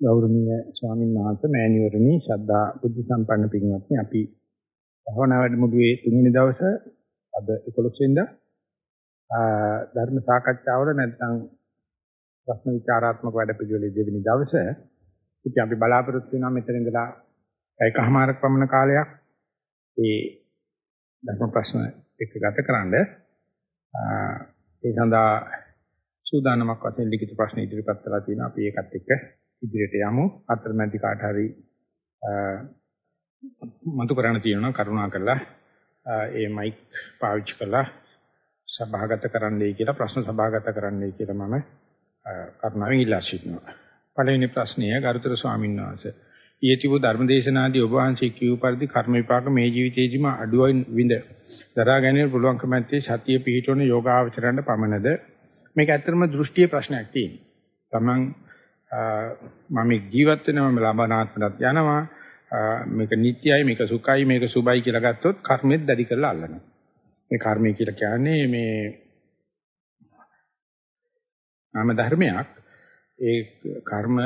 ගෞරවනීය ස්වාමීන් වහන්සේ මෑණිවරණි ශ්‍රද්ධා බුද්ධ සම්පන්න පින්වත්නි අපි භවනා වැඩමුළුවේ තුන්වෙනි දවසේ අද 11 වෙනිදා ධර්ම සාකච්ඡාවල නැත්නම් ප්‍රශ්න විචාරාත්මක වැඩපිළිවෙලේ දෙවෙනි දවසේ ඉතින් අපි බලාපොරොත්තු වෙනවා මෙතන ඉඳලා එකමාරක් පමණ කාලයක් ඒ ධර්ම ප්‍රශ්න එක්ක ගත කරන්න. ඒ සඳහා සූදානමක් වශයෙන් ලිඛිත ප්‍රශ්න ඉදිරිපත් කරලා තියෙනවා අපි ඒකත් එක්ක. ඉදිරියට යමු අතරමැදි කාට හරි මතු කරන්න තියෙනවා කරුණා කරලා ඒ මයික් පාවිච්චි කරලා සභාගත කරන්නයි කියලා ප්‍රශ්න සභාගත කරන්නයි කියලා මම කරුණාවෙන් ඉල්ලා සිටිනවා. පළවෙනි ප්‍රශ්නය ගරුතර ස්වාමීන් වහන්සේ ඊයතිව ධර්මදේශනාදී ඔබ වහන්සේ කියූ පරිදි කර්ම විපාක මේ ජීවිතේදීම අඩුවෙන් විඳ දරා ගැනීම පුළුවන්කම ඇත්තේ සතිය පිහිටවන යෝගාවචරණ පමණද මේක ඇත්තටම දෘෂ්ටීය ප්‍රශ්නයක් තියෙනවා. Taman මම ජීවත් වෙනවා මම ලබනාත්මකට යනවා. මේක නිට්ටයයි මේක සුඛයි මේක සුබයි කියලා ගත්තොත් කර්මෙත් දැඩි කරලා අල්ලනවා. මේ කර්මය කියලා කියන්නේ මේ නාම ධර්මයක්. ඒ කර්ම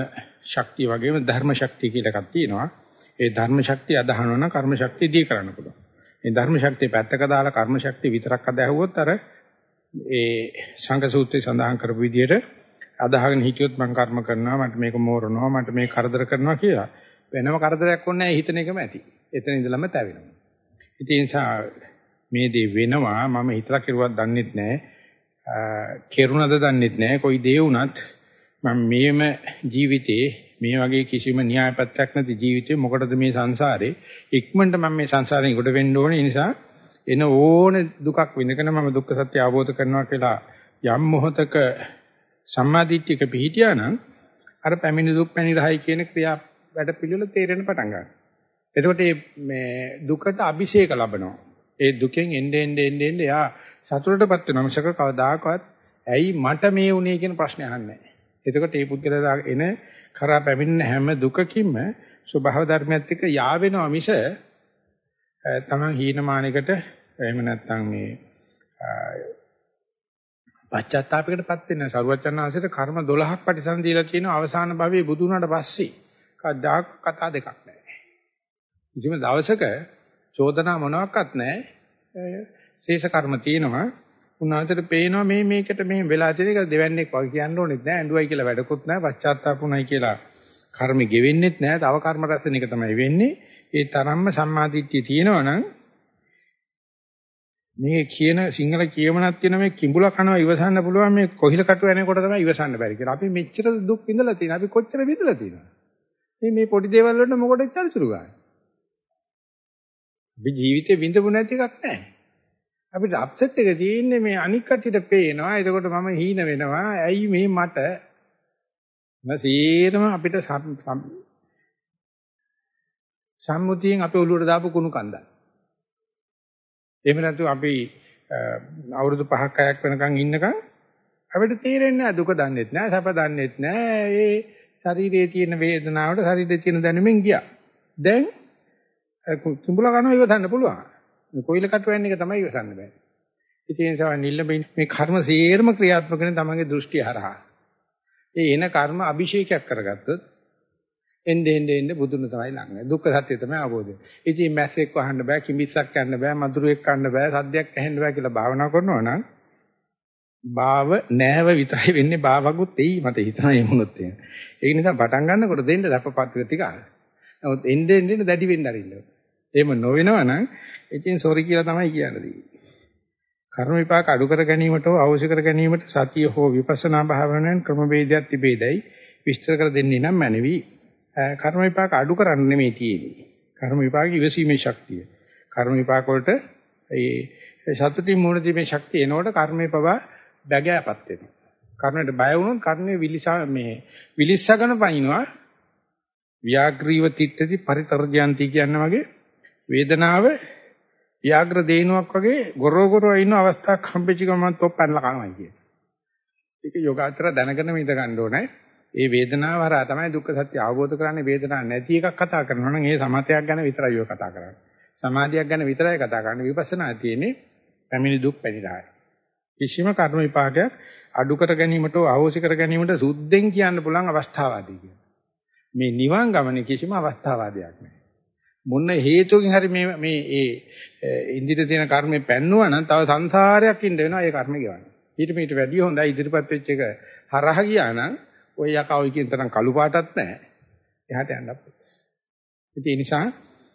ශක්තිය වගේම ධර්ම ශක්තිය කියලා එකක් තියෙනවා. ඒ ධර්ම ශක්තිය අදහනවා නම් කර්ම ශක්තිය දී කරන්න පුළුවන්. මේ ධර්ම ශක්තිය පැත්තක දාලා කර්ම ශක්තිය විතරක් අදහුවොත් අර ඒ සංඝ සූත්‍රයේ සඳහන් කරපු විදිහට අදහගෙන හිටියොත් මම කර්ම කරනවා මට මේක මෝරනවා මට මේක කරදර කරනවා කියලා වෙනම කරදරයක් ඕනේ නැහැ හිතන එකම ඇති. එතන ඉඳලම තැවෙනවා. ඉතින් ඒ නිසා මේ දේ වෙනවා මම හිතලා කෙරුවක් දන්නෙත් නැහැ. කෙරුණද දන්නෙත් නැහැ. කොයි දේ වුණත් මම මේම ජීවිතේ මේ වගේ කිසිම න්‍යායපත්‍යක් නැති ජීවිතේ මොකටද මේ සංසාරේ ඉක්මනට මම මේ සංසාරයෙන් උඩ වෙන්න ඕනේ. ඒ නිසා එන ඕන දුකක් විඳගෙන මම දුක්ඛ සත්‍ය අවබෝධ කරනවා කියලා යම් මොහතක සම්මාදිට්ඨියක පිහිටියා නම් අර පැමිණි දුක් පැණි රහයි කියන ක්‍රියා වැඩ පිළිවෙල තේරෙන්න පටන් ගන්නවා. එතකොට මේ දුකට අභිෂේක ලබනවා. ඒ දුකෙන් එන්නේ එන්නේ එන්නේ එයා සතුටටපත් වෙනවා. මිසක කවදාකවත් ඇයි මට මේ වුනේ කියන ප්‍රශ්නේ අහන්නේ නැහැ. එතකොට මේ පුද්ගලයා එන කරා පැමිණෙන හැම දුකකින්ම ස්වභාව ධර්මයත් එක්ක යා වෙනවා මිස තමන් හීනමානයකට එහෙම නැත්නම් මේ පශ්චාත්තාපයකටපත් වෙන සරුවචනාංශයට කර්ම 12ක් පරිසම් දීලා කියන අවසාන භවයේ බුදු වුණාට පස්සේ කවදාක් කතා දෙකක් නැහැ. කිසිම දවසක චෝදනා මොනවත් නැහැ. ශේෂ කර්ම තියෙනවා. උන්වහන්සේට පේනවා මේ මේකට මේ වෙලා තියෙන එක දෙවන්නේක් වගේ කියන්න ඕනෙත් නැහැ. ඇඬුවයි කියලා වැඩකුත් නැහැ. පශ්චාත්තාපුණයි කියලා කර්ම ගෙවෙන්නෙත් නැහැ. තව කර්ම රැස් වෙන එක තමයි වෙන්නේ. ඒ තරම්ම සම්මාදිට්ඨිය තියෙනවා නම් මේ කියන සිංහල කියමනක් තියෙන මේ කිඹුල කනවා ඉවසන්න පුළුවන් මේ කොහිල කටු යනකොට තමයි ඉවසන්න බැරි කියලා. අපි මෙච්චර දුක් විඳලා තියෙනවා. අපි කොච්චර විඳලා තියෙනවද? මේ මේ පොඩි දේවල් වලට මොකටද චරිචුරු ගන්න? අපි ජීවිතේ විඳපු නැති එකක් නැහැ. අපිට අප්සෙට් එක තියෙන්නේ මේ අනික් කට්ටියට පේනවා. එතකොට මම හීන වෙනවා. ඇයි මේ මට? නැසීරම අපිට සම්මුතියෙන් අපේ ඔළුවට දාපු කුණු කන්දක්. එහෙම නැතු අපි අවුරුදු 5ක් 6ක් වෙනකන් ඉන්නකම් අපිට තේරෙන්නේ නැහැ දුක දන්නෙත් නැහැ සැප දන්නෙත් නැහැ ඒ ශරීරයේ තියෙන වේදනාවට ශරීරයේ තියෙන දැනුමින් ගියා. දැන් කුඹුල කනවා ඉවසන්න පුළුවන්. මේ කොයිල කටු වෙන එක තමයි ඉවසන්න බෑ. ඉතින් ඒ නිසා නිල්ලඹින් මේ කර්ම සේරම ක්‍රියාත්මක වෙන තමන්ගේ දෘෂ්ටි හරහා. ඒ එන කර්ම අභිෂේකයක් කරගත්තොත් එnde ende ende බුදුන් තමයි ළඟ. දුක්ඛ සත්‍ය තමයි අවබෝධය. ඉතින් මැස්සෙක් වහන්න බෑ, කිඹිස්සක් යන්න බෑ, මදුරුවෙක් කන්න බෑ, සද්දයක් ඇහෙන්න බෑ කියලා භාවනා කරනවා නම් භාව නෑව විතරයි වෙන්නේ භාවකුත් එයි මට හිතනවා එහෙම වුණොත් එහෙම. ඒ නිසා පටන් ගන්නකොට දෙන්න දපපත් ටික. නමුත් එnde ende දැඩි වෙන්න අරින්න. එහෙම නොවෙනවා නම් ඉතින් සෝරි කියලා තමයි කියන්නේ. කර්ම විපාක අඩු කර ගැනීමට හෝ අවශ්‍ය කර ගැනීමට සතිය හෝ විපස්සනා භාවනාවෙන් ක්‍රම වේදයක් තිබේදයි විස්තර කර දෙන්නේ නම් මැනවි. කර්ම විපාක අඩු කරන්න නෙමෙයි තියෙන්නේ. කර්ම විපාක ඉවසීමේ ශක්තිය. කර්ම විපාක වලට ඒ සතුටින් මුහුණ දීමේ ශක්තිය එනකොට කර්මේ පවා බැගෑපත් වෙනවා. කර්මයට බය වුණොත් කර්මයේ විලිසා මේ විලිස්සගෙන පනිනවා. ව්‍යාග්‍රීව තිට්ඨති පරිතරජයන්ති කියන වගේ වේදනාව ව්‍යාග්‍ර දේනුවක් වගේ ගොරෝ ගොරෝ ඉන්න අවස්ථාවක් හම්බෙච්ච ගමන් තොප් පැනලා කනවා කියන. ඒක යෝගාචර දැනගෙන ඉඳ ගන්න ඕනේ. ඒ වේදනාව හරහා තමයි දුක්ඛ සත්‍ය අවබෝධ කරන්නේ වේදනාවක් නැති එකක් කතා කරනවා නම් ඒ සමතයක් ගැන විතරයි ඔය කතා කරන්නේ. සමාධියක් ගැන විතරයි කතා කරන්නේ. විපස්සනා තියෙන්නේ පැමිණි දුක් පැනිරහයි. කිසිම කර්ම විපාකයක් අඩු කර ගැනීමට හෝ අහෝසි කර ගැනීමට සුද්ධෙන් කියන්න පුළුවන් අවස්ථාවාදී කියන. මේ නිවන් ගමනේ කිසිම අවස්ථාවාදයක් නැහැ. මොන හේතුවකින් හරි මේ මේ ඒ ඉන්දිර තියෙන කර්මේ පැන්නුවා නම් තව සංසාරයක් ඉන්න වෙනවා ඒ කර්ම ගෙවන්න. ඊට මීට වැඩිය හොඳයි ඉදිරිපත් වෙච්ච එක හරහා ගියා නම් ඔය යකවයි කියන තරම් කළු පාටක් නැහැ. එහාට යන්න අපේ. ඒ නිසා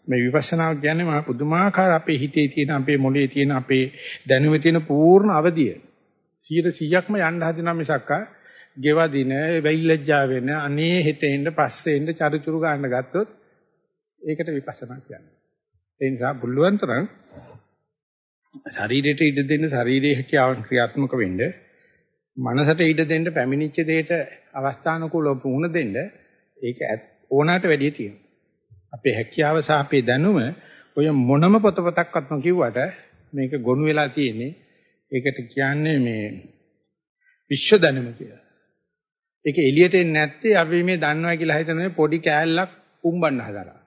මේ විපස්සනා කියන්නේ මා පුදුමාකාර අපේ හිතේ තියෙන අපේ මොළේ තියෙන අපේ දැනුමේ තියෙන පූර්ණ අවදිය 100%ක්ම යන්න හදන මිසක්කා ගෙවදින වෙයිලජ්ජා වෙන අනේ හෙටෙන්න පස්සේ එන්න චරුචුරු ගන්න ගත්තොත් ඒකට විපස්සනා කියන්නේ. ඒ නිසා බුල්ලුවන් තරම් ශරීරයට ඉඩ දෙන්න ශරීරයේ හැකියාවන් ක්‍රියාත්මක වෙන්න මනසට ඉඩ දෙන්න පැමිණිච්ච දෙයට අවස්ථානුකූලව පුහුණු දෙන්න ඒක ඕනකට වැඩිය තියෙනවා. අපේ හැකියාව සහ අපේ දැනුම ඔය මොනම පොත පතක්වත් නොකියුවට මේක ගොනු වෙලා තියෙන්නේ ඒකට කියන්නේ මේ විශ්ව දැනුම කියලා. ඒක එළියට එන්නේ නැත්තේ අපි මේ දන්නවා කියලා හිතන පොඩි කෑල්ලක් පුම්බන්න හදලා.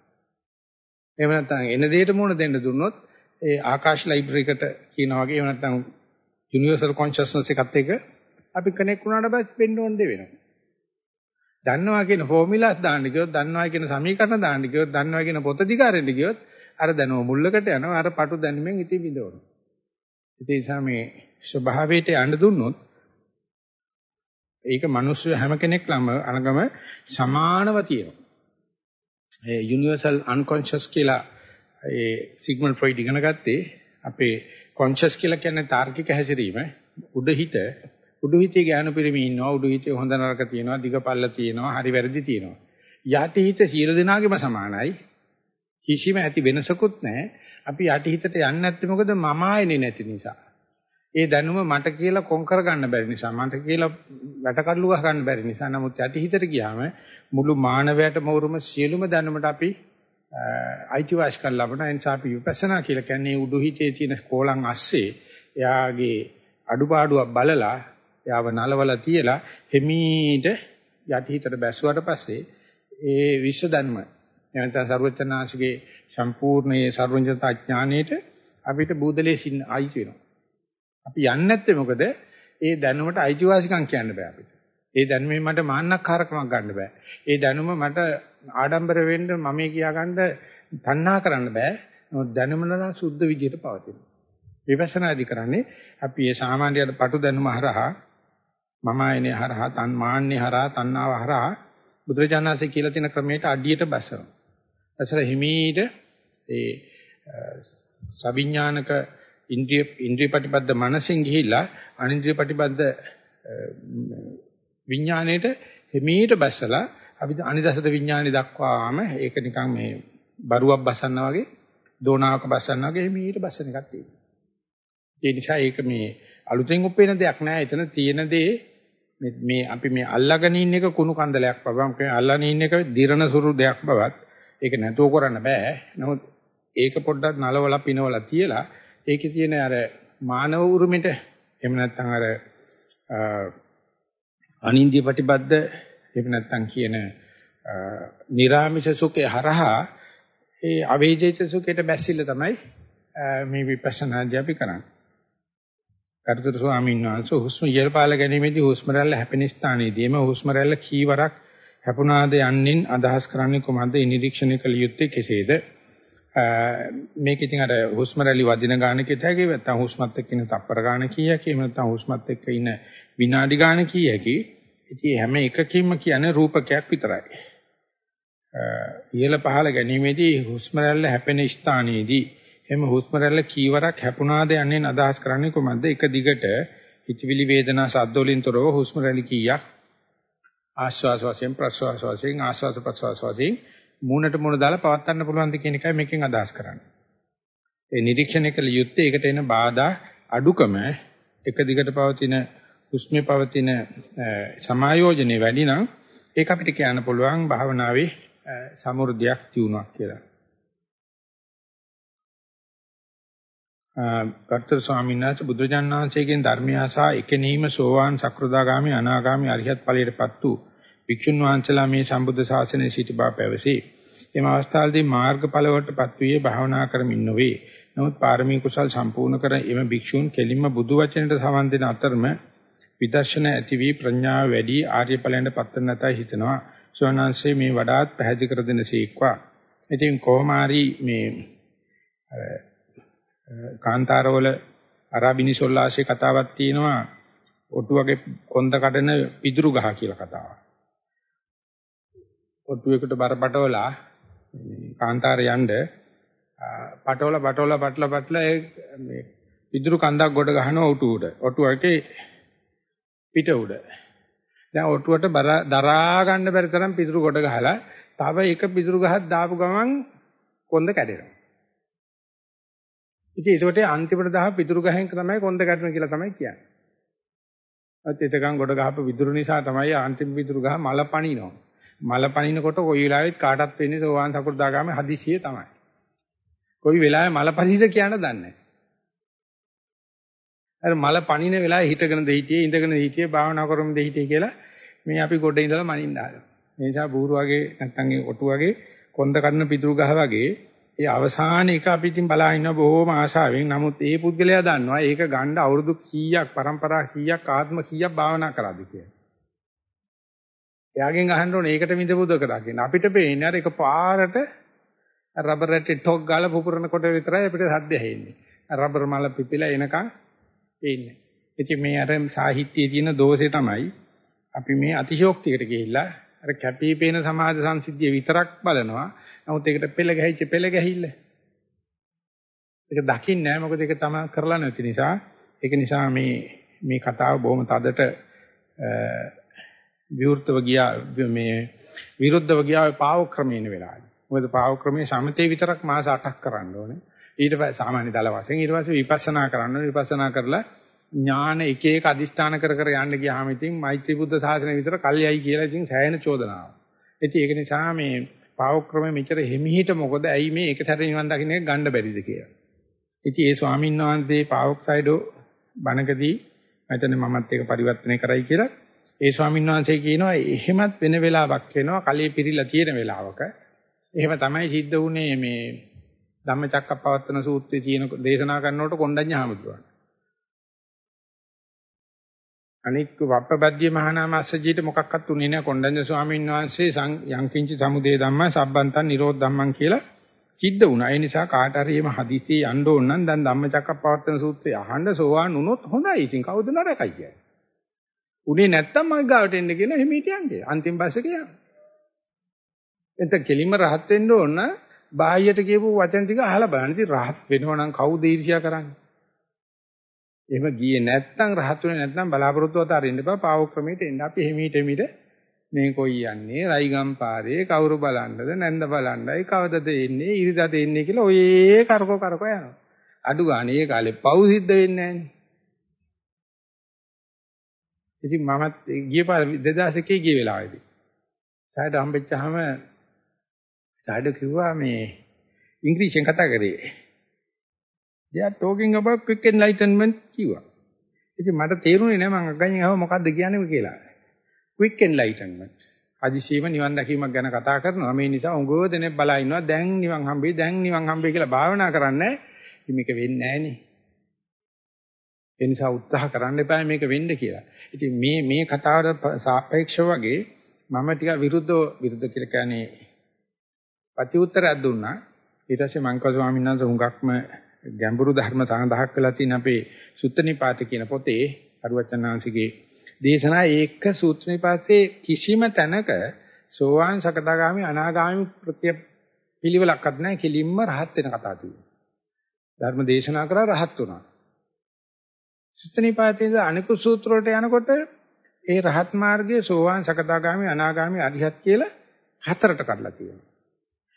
එහෙම නැත්නම් එන දෙයට මුණ දෙන්න දුන්නොත් ඒ ආකාශ ලයිබ්‍රරි එකට කියනවා වගේ එහෙම නැත්නම් යුනිවර්සල් කොන්ෂස්නස් එකත් එක්ක අපි කනෙක්ට් වුණාට පස්සේ වෙන්න ඕන දේ වෙනවා. දන්නවා කියන ෆෝමියුලාස් දාන්න ගියොත් දන්නවා කියන සමීකරණ දාන්න ගියොත් දන්නවා කියන පොත දිගාරෙන්න ගියොත් අර දැනුම මුල්ලකට යනවා අර පටු දැනුමෙන් ඉතින් විඳවනවා. ඒ නිසා මේ ස්වභාවයට යන්න දුන්නොත් ඒක මිනිස්සු හැම කෙනෙක් ළම අනගම සමානව තියෙනවා. ඒ යුනිවර්සල් අන්කොන්ෂස් කියලා ඒ සිග්මන්ඩ් ෆ්‍රොයිඩ් ඉගෙන ගත්තේ අපේ කොන්ෂස් කියලා කියන්නේ තාර්කික හැසිරීම උඩහිත උඩහිතේ ඥාන පිරමි ඉන්නවා උඩහිතේ හොඳ නරක තියෙනවා දිගපල්ල තියෙනවා හරි වැරදි තියෙනවා. යටිහිත සියලු දෙනාගේම සමානයි. කිසිම ඇති වෙනසකුත් නැහැ. අපි යටිහිතට යන්නේ නැත්te මොකද? මම ආයනේ නැති නිසා. ඒ දැනුම මට කියලා කොන්කර ගන්න බැරි නිසා මට කියලා වැටකඩලු ගහ ගන්න බැරි නිසා. නමුත් යටිහිතට ගියාම මුළු මානවයාටම උරුම සියලුම දැනුමට අපි අයිතිවාසිකම් ලබන නිසා අපි විපස්සනා කියලා කියන්නේ උඩුහිතේ තියෙන කෝලං අස්සේ එයාගේ අඩුපාඩුවක් බලලා යාව නලවල තියලා හිමීට යටිහිතට බැස්සුවට පස්සේ ඒ විශ්ව ධර්ම නැත්නම් ਸਰවචනාංශගේ සම්පූර්ණ ඒ ਸਰවඥතා ඥාණයට අපිට බුදලේ සින්න අයිති වෙනවා. අපි යන්නේ නැත්තේ මොකද? ඒ දැනුමට අයිතිවාසිකම් කියන්න බෑ අපිට. ඒ දැනුමේ මට මාන්නක්කාරකමක් ගන්න බෑ. ඒ දැනුම මට ආඩම්බර වෙන්න මම කියා ගන්න තණ්හා කරන්න බෑ. නමුත් දැනුම නම් සුද්ධ විදියට පවතිනවා. විපස්සනාදි කරන්නේ අපි මේ සාමාන්‍යයට පටු දැනුම හරහා මම ආයනේ හරහා තන් මාන්නේ හරහා තණ්හාව හරහා බුදුරජාණන්සේ කියලා තියෙන ක්‍රමයට අඩියට බසනවා. ඇසල හිමීට ඒ සවිඥානික ඉන්ද්‍රිය ඉන්ද්‍රිය ප්‍රතිපද මනසෙන් ගිහිල්ලා අනින්ද්‍රිය ප්‍රතිපද විඥාණයට හිමීට බැසලා අපි අනිදසද විඥාණය දක්වාම ඒක නිකන් මේ බරුවක් බසන්නා වගේ දෝනාවක බසන්නා වගේ හිමීට බසන එකක් තියෙනවා. ඒ නිසා ඒක මේ අලුතෙන් උපේන දෙයක් නෑ. එතන තියෙන දේ මේ අපි මේ අල්ලාගෙන ඉන්න එක කුණු කන්දලයක් බවම් කියන්නේ අල්ලාගෙන ඉන්න එක දිරණ සුරු දෙයක් බවත් ඒක නැතුව කරන්න බෑ. නමුත් ඒක පොඩ්ඩක් නලවලා පිනවලා තියලා ඒකේ තියෙන අර මානව උරුමෙට එහෙම නැත්නම් අර අනින්ද්‍ය ප්‍රතිබද්ධ එහෙම නැත්නම් කියන නිර්ාමිෂ සුඛේ හරහා ඒ අවේජිත සුඛයට බැසිල්ල තමයි මේ විපස්සනාදී අපි කරන්නේ. කරුතර ස්වාමීන් වහන්සේ හුස්ම ඉහළ පාල ගැනීමේදී හුස්ම රැල්ල හැපෙන ස්ථානයේදීම හුස්ම රැල්ල කීවරක් හැපුණාද යන්නින් අදහස් කරන්නේ කොහොමද? නිරීක්ෂණය කළ යුත්තේ කෙසේද? මේක ඉතින් අර හුස්ම රැලි වදින ගාන කියට හැකි නැත්නම් හුස්මත් එක්ක ඉන්න තප්පර ගාන කීයක එහෙම නැත්නම් හුස්මත් එක්ක ඉන්න විනාඩි ගාන කීයක ඉතින් හැම එකකින්ම කියන්නේ රූපකයක් විතරයි. ඉහළ පහළ ගැනීමේදී හුස්ම රැල්ල හැපෙන ස්ථානයේදී එම හුස්ම රැල්ල කීවරක් හැපුණාද යන්නේ අදහස් කරන්නේ කොහොමද? එක දිගට හිතවිලි වේදනා සද්ද වලින් තොරව හුස්ම රැලි කීයක් ආශ්වාස වශයෙන් ප්‍රශ්වාස වශයෙන් ආශ්වාස ප්‍රශ්වාස වශයෙන් මූණට මූණ දාලා පවත්වන්න පුළුවන්ද කියන එකයි මේකෙන් අදහස් කරන්නේ. ඒ නිරීක්ෂණය කළ යුත්තේ ඒකට එන බාධා අඩුකම එක දිගට පවතින හුස්මේ පවතින සමායෝජනේ වැඩි නම් ඒක අපිට කියන්න පුළුවන් භාවනාවේ සමෘද්ධියක් තියුණාක් කියලා. ගත්තර ස්වාමීන් වහන්සේ බුදුජාණන් වහන්සේගෙන් ධර්මය අසා එකනීම සෝවාන් සක්‍රදාගාමි අනාගාමි අරිහත් ඵලයටපත් වූ වික්ෂුන් වහන්සේලා මේ සම්බුද්ධ ශාසනයේ සිට බව පැවසී. එම අවස්ථාවේදී මාර්ගඵල වලටපත් වූයේ භාවනා කරමින් නොවේ. නමුත් පාරමී කුසල් සම්පූර්ණ කර එම භික්ෂූන් කෙලින්ම බුදු වචනයට සමන් දෙන අතරම විදර්ශන ඇති වී ප්‍රඥාව වැඩි ආර්ය ඵලයන්ට පත් නැතයි හිතනවා. සෝනංශේ මේ වඩාත් පැහැදිලි කර දෙන සීක්වා. ඉතින් කොහොම හරි මේ කාන්තාරවල අරාබිනි සොල්ලාසේ කතාවක් තියෙනවා ඔටුවගේ කොන්ද කඩන පිදුරු ගහ කියලා කතාවක්. ඔටුවේකට බර පටවලා කාන්තාරේ යන්න පටවල පටවල පටල පටල ඒ මේ පිදුරු කන්දක් ගොඩ ගහනවා ඔටුව උඩ. ඔටුවකේ පිට උඩ. දැන් ඔටුවට දරා ගන්න බැරි තරම් පිදුරු ගොඩ ගහලා තව එක පිදුරු ගහක් දාපු ගමන් කොන්ද කැඩෙනවා. ඉතින් ඒකට අන්තිමට දහ පිදුරු ගහෙන් තමයි කොන්ද කැඩෙන කියලා තමයි කියන්නේ. අත් එතකන් ගොඩ ගහපු විදුරු නිසා තමයි අන්තිම විදුරු ගහ මල පනිනවා. මල පනිනකොට කොයි වෙලාවෙත් කාටත් වෙන්නේ සෝවාන් සකු르දාගාම හදිසියෙ තමයි. කොයි වෙලාවෙ මල පනිද කියන්න දන්නේ නැහැ. අර මල පනින වෙලාවේ හිටගෙන දෙ හිටියේ ඉඳගෙන හිටියේ භාවනා කරමුද හිටියේ කියලා මේ අපි ගොඩ ඉඳලා මනින්න ආවා. මේ නිසා බూరు වගේ නැත්තම් ඒ ඔටු වගේ කොන්ද කඩන පිටුරු ගහ වගේ ඒ අවසාන එක අපි ඉතින් බලා ඉන්න බොහොම ආශාවෙන්. නමුත් ඒ පුද්ගලයා දන්නවා ඒක ගන්න අවුරුදු කීයක්, પરම්පරා කීයක්, ආත්ම කීයක් භාවනා කරාද කියලා. එයාගෙන් අහන්න ඕනේ ඒකට විඳපුදක දකින්න. අපිට පේන්නේ අර එක පාරට රබර් රැටි ටොක් ගාලා පුපුරනකොට විතරයි අපිට සද්ද ඇහෙන්නේ. රබර් මල පිපිලා එනකන් පේන්නේ. ඉතින් මේ අර සාහිත්‍යයේ තියෙන දෝෂේ තමයි අපි මේ අතිශෝක්තියකට ගිහිල්ලා අර කැපී පේන සමාජ සංසිද්ධිය විතරක් බලනවා. නමුත් ඒකට පෙළ ගැහිච්ච පෙළ ගැහිල්ල. ඒක දකින්නේ නැහැ මොකද ඒක තමයි කරලා නැති නිසා. ඒක නිසා මේ මේ කතාව බොහොම තදට විවෘතව ගියා මේ විරුද්ධව ගියා පාව ක්‍රමේන වෙලාවයි. මොකද පාව ක්‍රමයේ සමතේ විතරක් මාස 8ක් කරන්න ඕනේ. ඊට පස්සේ සාමාන්‍ය දල වශයෙන් ඊට පස්සේ විපස්සනා කරන්න විපස්සනා කරලා ඥාන එක එක අදිෂ්ඨාන කර කර යන්න ගියාම ඉතින් මෛත්‍රී බුද්ධ සාසනය විතර කල්යයි කියලා ඉතින් සෑහෙන චෝදනාවක්. ඉතින් ඒක නිසා මේ පාවක්‍රමයේ මෙච්චර හිමිහිට මොකද ඇයි මේ එක සැර නිවන් දකින්න එක ගන්න බැරිද කියලා. ඉතින් ඒ ස්වාමීන් වහන්සේ පාවොක්සයිඩෝ බණකදී මම මමත් ඒක පරිවර්තනය කරයි කියලා ඒ ස්වාමීන් වහන්සේ කියනවා එහෙමත් වෙන වෙලාවක් වෙනවා කලයේ පිරීලා තියෙන වෙලාවක. එහෙම තමයි සිද්ධ වුනේ මේ ධම්මචක්කප්පවත්තන සූත්‍රයේ තියෙන දේශනා කරනකොට කොණ්ඩඤ්ඤ හාමුදුරුවෝ. අනික් වප්පබද්ධිය මහානාම අස්සජීට මොකක්වත් උනේ නැහැ කොණ්ඩඤ්ඤ ස්වාමීන් වහන්සේ යංකින්ච සමුදේ ධම්මා සබ්බන්තං නිරෝධ ධම්මං කියලා සිද්ධ වුණා. ඒ නිසා කාට හරි එහෙම හදිසියේ යන්න ඕන නම් දැන් ධම්මචක්කප්පවත්තන සූත්‍රය අහන්න සෝවාන් වුණොත් හොඳයි. ඉතින් කවුද නරකයි කියන්නේ. උනේ නැත්තම් මගේ ගාවට එන්න කියන හිමීට යන්නේ. අන්තිම බස් එකේ යන්න. එතන කෙලින්ම රහත් වෙන්න ඕන බාහියට කියපු වචන ටික අහලා බලන්න. ඉතින් රහත් වෙනව නම් කවුද ඊර්ෂ්‍යා කරන්නේ? එහෙම ගියේ නැත්නම් රහතුනේ නැත්නම් බලාපොරොත්තු අතරින්න බා පාව ක්‍රමයට එන්න. අපි හිමීට හිමීට මේ කොයි යන්නේ රයිගම් පාරේ කවුරු බලන්නද නැන්ද බලන්නයි කවදද එන්නේ ඉරිදාද එන්නේ කියලා ඔය කරකෝ කරකෝ යනවා. අඩු ගානේ ඒ කාලේ පව් සිද්ධ වෙන්නේ නැහැ. ඉතින් මමත් ගිය පාර 2001 ගිය වෙලාවේදී සායද හම්බෙච්චාම සායද කිව්වා මේ ඉංග්‍රීසියෙන් කතා කරේ. They are talking about quick enlightenment කිව්වා. ඉතින් මට තේරුණේ නැහැ මම අග්ගඤ්ඤ ආව මොකද්ද කියන්නේ කියලා. quick enlightenment. අදිශීම නිවන් දැකීමක් ගැන කතා කරනවා. මේ නිසා උගෝ දෙනෙක් බලා ඉන්නවා දැන් නිවන් හම්බෙයි දැන් නිවන් හම්බෙයි කියලා භාවනා කරන්නේ. ඉතින් මේක වෙන්නේ නැහනේ. ඒ නිසා උත්සාහ කරන්න එපා මේක වෙන්න කියලා. ඉතින් මේ මේ කතාවට සාපේක්ෂව වගේ මම ටික විරුද්ධව විරුද්ධ කියලා කියන්නේ ප්‍රතිඋත්තරයක් දුන්නා. ඊට පස්සේ මංකව ස්වාමීන් වහන්සේ හුඟක්ම ගැඹුරු ධර්ම සඳහක් වෙලා තියෙන අපේ සුත්තනිපාත කියන පොතේ අරුවචනාංශිකේ දේශනා ඒක සූත්‍රනිපාතේ කිසිම තැනක සෝවාන් සකදාගාමි අනාගාමි ප්‍රත්‍ය පිළිවෙලක්වත් නැහැ කෙලින්ම රහත් වෙන කතා තියෙනවා. ධර්ම දේශනා කරා රහත් වුණා. සුත්තනිපාතේ අනිකුත් සූත්‍ර වලට යනකොට ඒ රහත් මාර්ගයේ සෝවාන් සකදාගාමි අනාගාමි අරිහත් කියලා හතරට කඩලා තියෙනවා.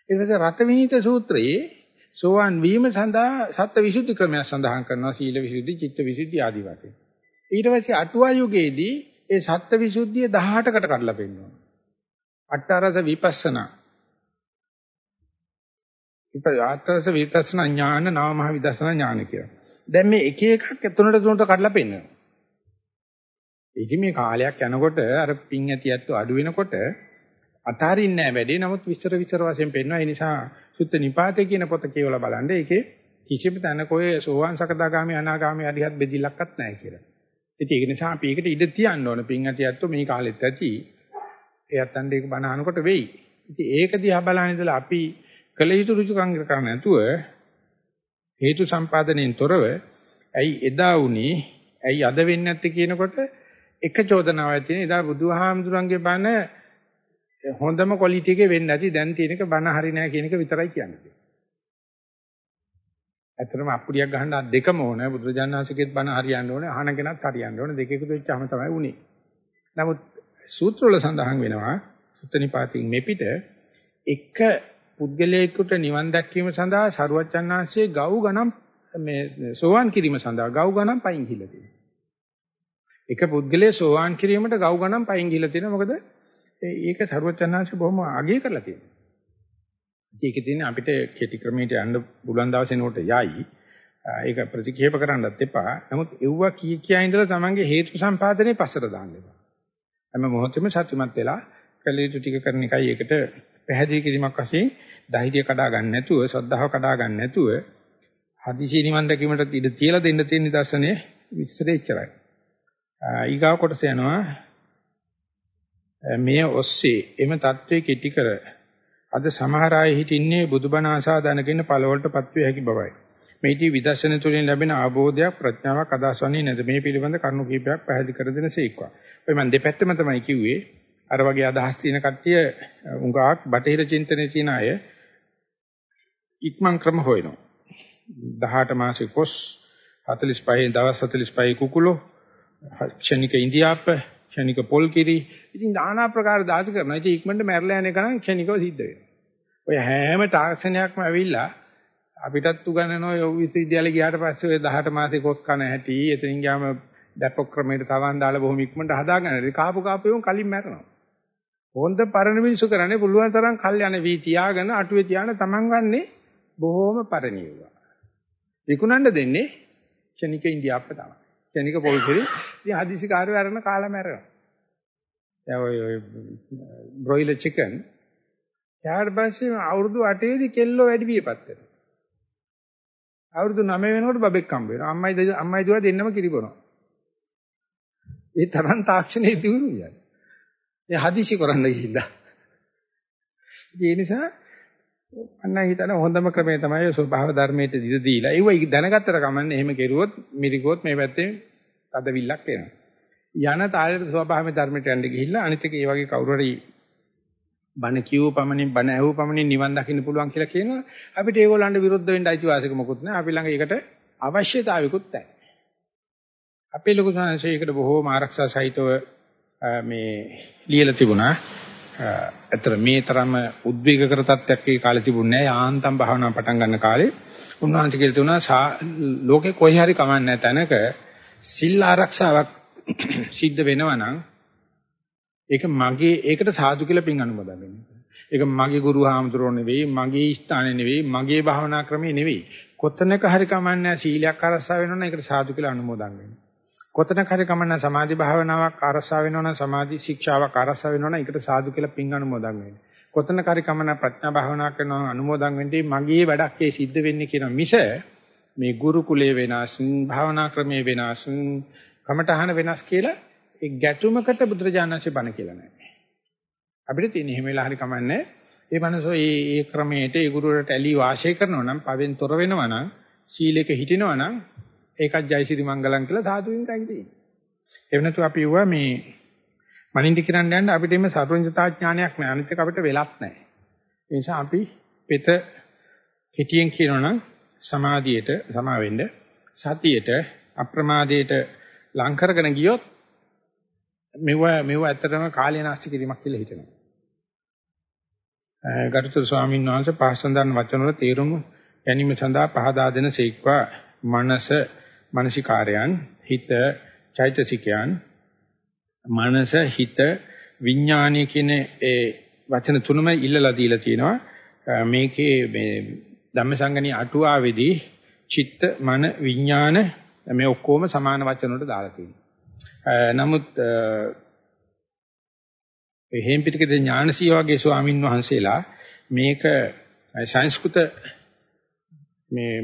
ඊට පස්සේ රතවිනීත සූත්‍රයේ සෝවාන් වීම සඳහා සත්‍ය විසුද්ධි ක්‍රමයක් සඳහන් කරනවා සීල විසුද්ධි, චිත්ත විසුද්ධි ආදී වශයෙන්. ඊට පස්සේ අටුවා යුගයේදී ඒ සත්‍ය විසුද්ධිය 18කට කඩලා පෙන්නනවා. අට්ඨරස විපස්සනා. අට්ඨරස විපස්සනා ඥාන නව මහ විදර්ශනා ඥාන කියලා. දැන් මේ එක එකක් තුනට තුනට කඩලා පෙන්නනවා. ඒකි මේ කාලයක් යනකොට අර පිං ඇති ඇත්ත අඩු වෙනකොට අතාරින්නේ නැහැ වැඩි. නමුත් විස්තර විස්තර වශයෙන් පෙන්වනවා. ඒ නිසා සුත්ත නිපාතේ කියන පොත කියවලා බලන්න. ඒකේ කිසිම තැනක ඔය සෝවාන් සකදාගාමි අනාගාමි අරිහත් බෙදිලක්වත් නැහැ කියලා. ඉතින් ඒක නිසා අපි ඒකට ඉඩ තියන්න ඕන. පින් ඇති ඇත්තෝ මේ කාලෙත් ඇති. එයත් අnder ඒක බණ අහනකොට වෙයි. ඉතින් ඒක දිහා බලන ඉඳලා අපි කළ යුතු රුචුකම් කරන්නේ නැතුව හේතු සම්පාදනයෙන් තොරව ඇයි එදා වුනේ ඇයි අද වෙන්නේ නැත්තේ කියනකොට එක චෝදනාවක් තියෙන. එදා බුදුහාමුදුරන්ගේ බණ හොඳම ක්වොලිටි එකේ වෙන්නේ නැති දැන් තියෙන එක බණ හරි නෑ කියන එක විතරයි කියන්නේ. ඇත්තටම අප්පුඩියක් ගහන්න දෙකම ඕනේ. බුදුරජාණන්සේගෙත් බණ හරියන්න ඕනේ. අහන කෙනත් හරියන්න ඕනේ. දෙක එකතු වෙච්චාම තමයි උනේ. නමුත් සූත්‍රවල සඳහන් වෙනවා සුත්තනිපාතින් මෙපිට එක පුද්ගලයෙකුට නිවන් දැක්වීම සඳහා සරුවච්චන්හන්සේ ගව් ගණන් මේ සෝවාන් කිරීම සඳහා ගව් ගණන් පයින් ගිහිල්ලා තියෙනවා. එක පුද්ගලයේ සෝවාන් කිරීමට ගව් ගණන් පයින් ගිහිල්ලා තියෙනවා. මොකද ඒක සරුවච්චන්හන්සේ බොහොම අගය කරලා තියෙනවා. ඒකේ තියෙන අපිට කෙටි ක්‍රමයට යන්න බුලන් දවසේ නෝට යයි. ඒක ප්‍රතික්ෂේප කරන්නත් එපා. නමුත් එව්වා කී කියා ඉඳලා තමන්ගේ හේතු සම්පාදනයේ පස්සට දාන්න එපා. හැම මොහොතෙම සත්‍යමත් වෙලා කළ යුතු ටික කරන එකයි ඒකට පැහැදිලි කිරීමක් වශයෙන් ධෛර්යය කඩා ගන්න නැතුව, ශ්‍රද්ධාව කඩා ගන්න නැතුව හදිසි නිවන් දැකීමට ඉඩ තියලා දෙන්න තියෙන නිදර්ශනේ විස්තරේ ඉච්චරයි. ඊගාව කොටස යනවා මෙය ඔස්සේ එම தત્ත්වය කිටි කර අද සමහර අය හිටින්නේ බුදුබණ ආසා දැනගෙන පළවලටපත් වේ හැකි බවයි. මේටි විදර්ශන තුළින් ලැබෙන ආબોධයක් ප්‍රඥාවක් අදාසවන්නේ නැද මේ පිළිබඳ කරුණු කීපයක් පැහැදිලි කර දෙන සීක්වා. ඔය මම දෙපැත්තම තමයි කිව්වේ. අර වගේ අදහස් තියෙන කට්ටිය උඟාක් බටහිර චින්තනයේ තියෙන අය ඉක්මන් ක්‍රම හොයනවා. 18 මාසෙ කොස් 45 දවස් 45 කුකුලෝ ක්ෂණික ඉන්දියාප්ප ක්ෂණික පොල් කිරි ඉතින් নানা ප්‍රකාර දාතු කරනවා. ඉතින් ඉක්මනට මැරලා යන එක නම් ක්ෂණිකව සිද්ධ වෙනවා. ඔය හැම තාක්ෂණයක්ම ඇවිල්ලා අපිටත් උගන්වනවා ඔය විශ්වවිද්‍යාලේ ගියාට පස්සේ ඔය 18 මාසේ කොස් කන හැටි එතනින් ගියාම දැපොක්‍රමයට තවන් දාලා බොහොම ඉක්මනට හදාගන්න. ඉතින් කාපු කාපේම කලින් මැරෙනවා. හොඳ පරණ මිනිස්සු කරන්නේ පුළුවන් තරම් කල් යන වී තියාගෙන අටුවේ තියාන තමන් ගන්නේ බොහොම පරිණියුවා. විකුණන්න දෙන්නේ ක්ෂණික ඉන්දියාප්ප තමයි. ක්ෂණික පොල් කිරි. ඉතින් හදිසි කාර්යය අරන කාලා මැරෙනවා. දැන් ඔය ඔය බ්‍රොයිලර් චිකන් ඊට පස්සේ අවුරුදු 8 දී කෙල්ලෝ වැඩි වියපත් වෙනවා. අවුරුදු 9 වෙනකොට බබෙක් හම්බ වෙනවා. අම්මයි අම්මයි දුව දෙන්නම කිරි බොනවා. ඒ තරම් තාක්ෂණයේ දියුණු කියන්නේ. ඒ හදිසි කරන්න ගිහිල්ලා. ඒ නිසා අන්න හිතන හොඳම ක්‍රමය තමයි ස්වභාව ධර්මයට දිද දීලා. ඒව දැනගත්තට කමන්නේ එහෙම කෙරුවොත් මිරිකොත් මේ පැත්තේ තදවිල්ලක් එනවා. යන තාලෙට ස්වභාව ධර්මයට යන්න ගිහිල්ලා අනිත් එක ඒ වගේ කවුරු හරි බණ කියව පමණින් බණ ඇහුව පමණින් නිවන් දකින්න පුළුවන් කියලා කියනවා. අපිට ඒගොල්ලන්ට විරුද්ධ වෙන්න අයිතිවාසිකම මොකුත් නැහැ. අපි ළඟ ඒකට අවශ්‍යතාවයකුත් නැහැ. අපේ ලොකු සංශයයකට බොහෝම ආරක්ෂා සහිතව මේ ලියලා තිබුණා. ඇත්තට මේ තරම උද්වේග කර තත්ත්වයක් ඒ කාලේ තිබුණේ නැහැ. යාන්තම් භාවනා පටන් ගන්න කාලේ උන්වහන්සේ කියලා තුනා ලෝකේ කොයි හරි කමන්නේ තැනක සිල් ආරක්ෂාවක් සිද්ධ වෙනවා නම් ඒක මගේ ඒකට සාදු කියලා පින් අනුමೋದන් වෙනවා. ඒක මගේ ගුරු හාමුදුරුවෝ නෙවෙයි, මගේ ස්ථානේ නෙවෙයි, මගේ භාවනා ක්‍රමේ නෙවෙයි. කොතනක හරි කමන්නේ සීලයක් ආරක්ෂා වෙනවනම් ඒකට සාදු කියලා අනුමෝදන් වෙනවා. කොතනක හරි කමන්න සමාධි භාවනාවක් ආරසා වෙනවනම් සමාධි ශික්ෂාවක් ආරසා වෙනවනම් ඒකට සාදු කියලා පින් අනුමෝදන් වෙන්නේ. කොතනක හරි කමන්න ප්‍රඥා භාවනාවක් කරනවා අනුමෝදන් වෙන්නේ මගේ වැඩක් ඒ සිද්ධ වෙන්නේ කියන මිස මේ ගුරුකුලයේ වෙනස් භාවනා ක්‍රමයේ වෙනස් කමඨහන වෙනස් කියලා ඒ ගැටුමකට බුදුරජාණන්සේ බණ කියලා නැහැ. අපිට තියෙන එහෙම වෙලා හරි කමන්නේ ඒ මනසෝ ඒ ඒ ක්‍රමයට ඒ ගුරුවරට ඇලී වාසය කරනවා නම් පවෙන් තොර වෙනවා නම් සීලෙක හිටිනවා නම් ඒකත් ජයසිරි මංගලම් කියලා සාදුවෙන් කයි තියෙන්නේ. ඒ වෙනතු අපි වුණා මේ මනින්ද කියන්න යන්න අපිට එimhe සර්වඥතා ඥානයක් නැහැ. අනිත් එක අපිට වෙලක් නැහැ. ඒ නිසා අපි පෙත කෙටියෙන් කියනවනම් සමාධියට සමා වෙන්න සතියට අප්‍රමාදයට ලං කරගෙන ගියොත් මෙව මෙව ඇත්තටම කාලය නාස්ති කිරීමක් කියලා හිතෙනවා. ගරුතර ස්වාමීන් වහන්සේ පහසඳන් වචන වල තේරුම ගැනීම සඳහා පහදා දෙන සීක්වා මනස මානසිකාරයන් හිත චෛතසිකයන් මනස හිත විඥානීය කියන ඒ වචන තුනම ඉල්ලලා දීලා තියෙනවා. මේකේ මේ ධම්මසංගණී අටුවාවේදී චිත්ත මන විඥාන මේ ඔක්කොම සමාන වචන වලට දාලා තියෙනවා. නමුත් හේම් පිටකේ ඥානසී වගේ ස්වාමින් වහන්සේලා මේක සංස්කෘත මේ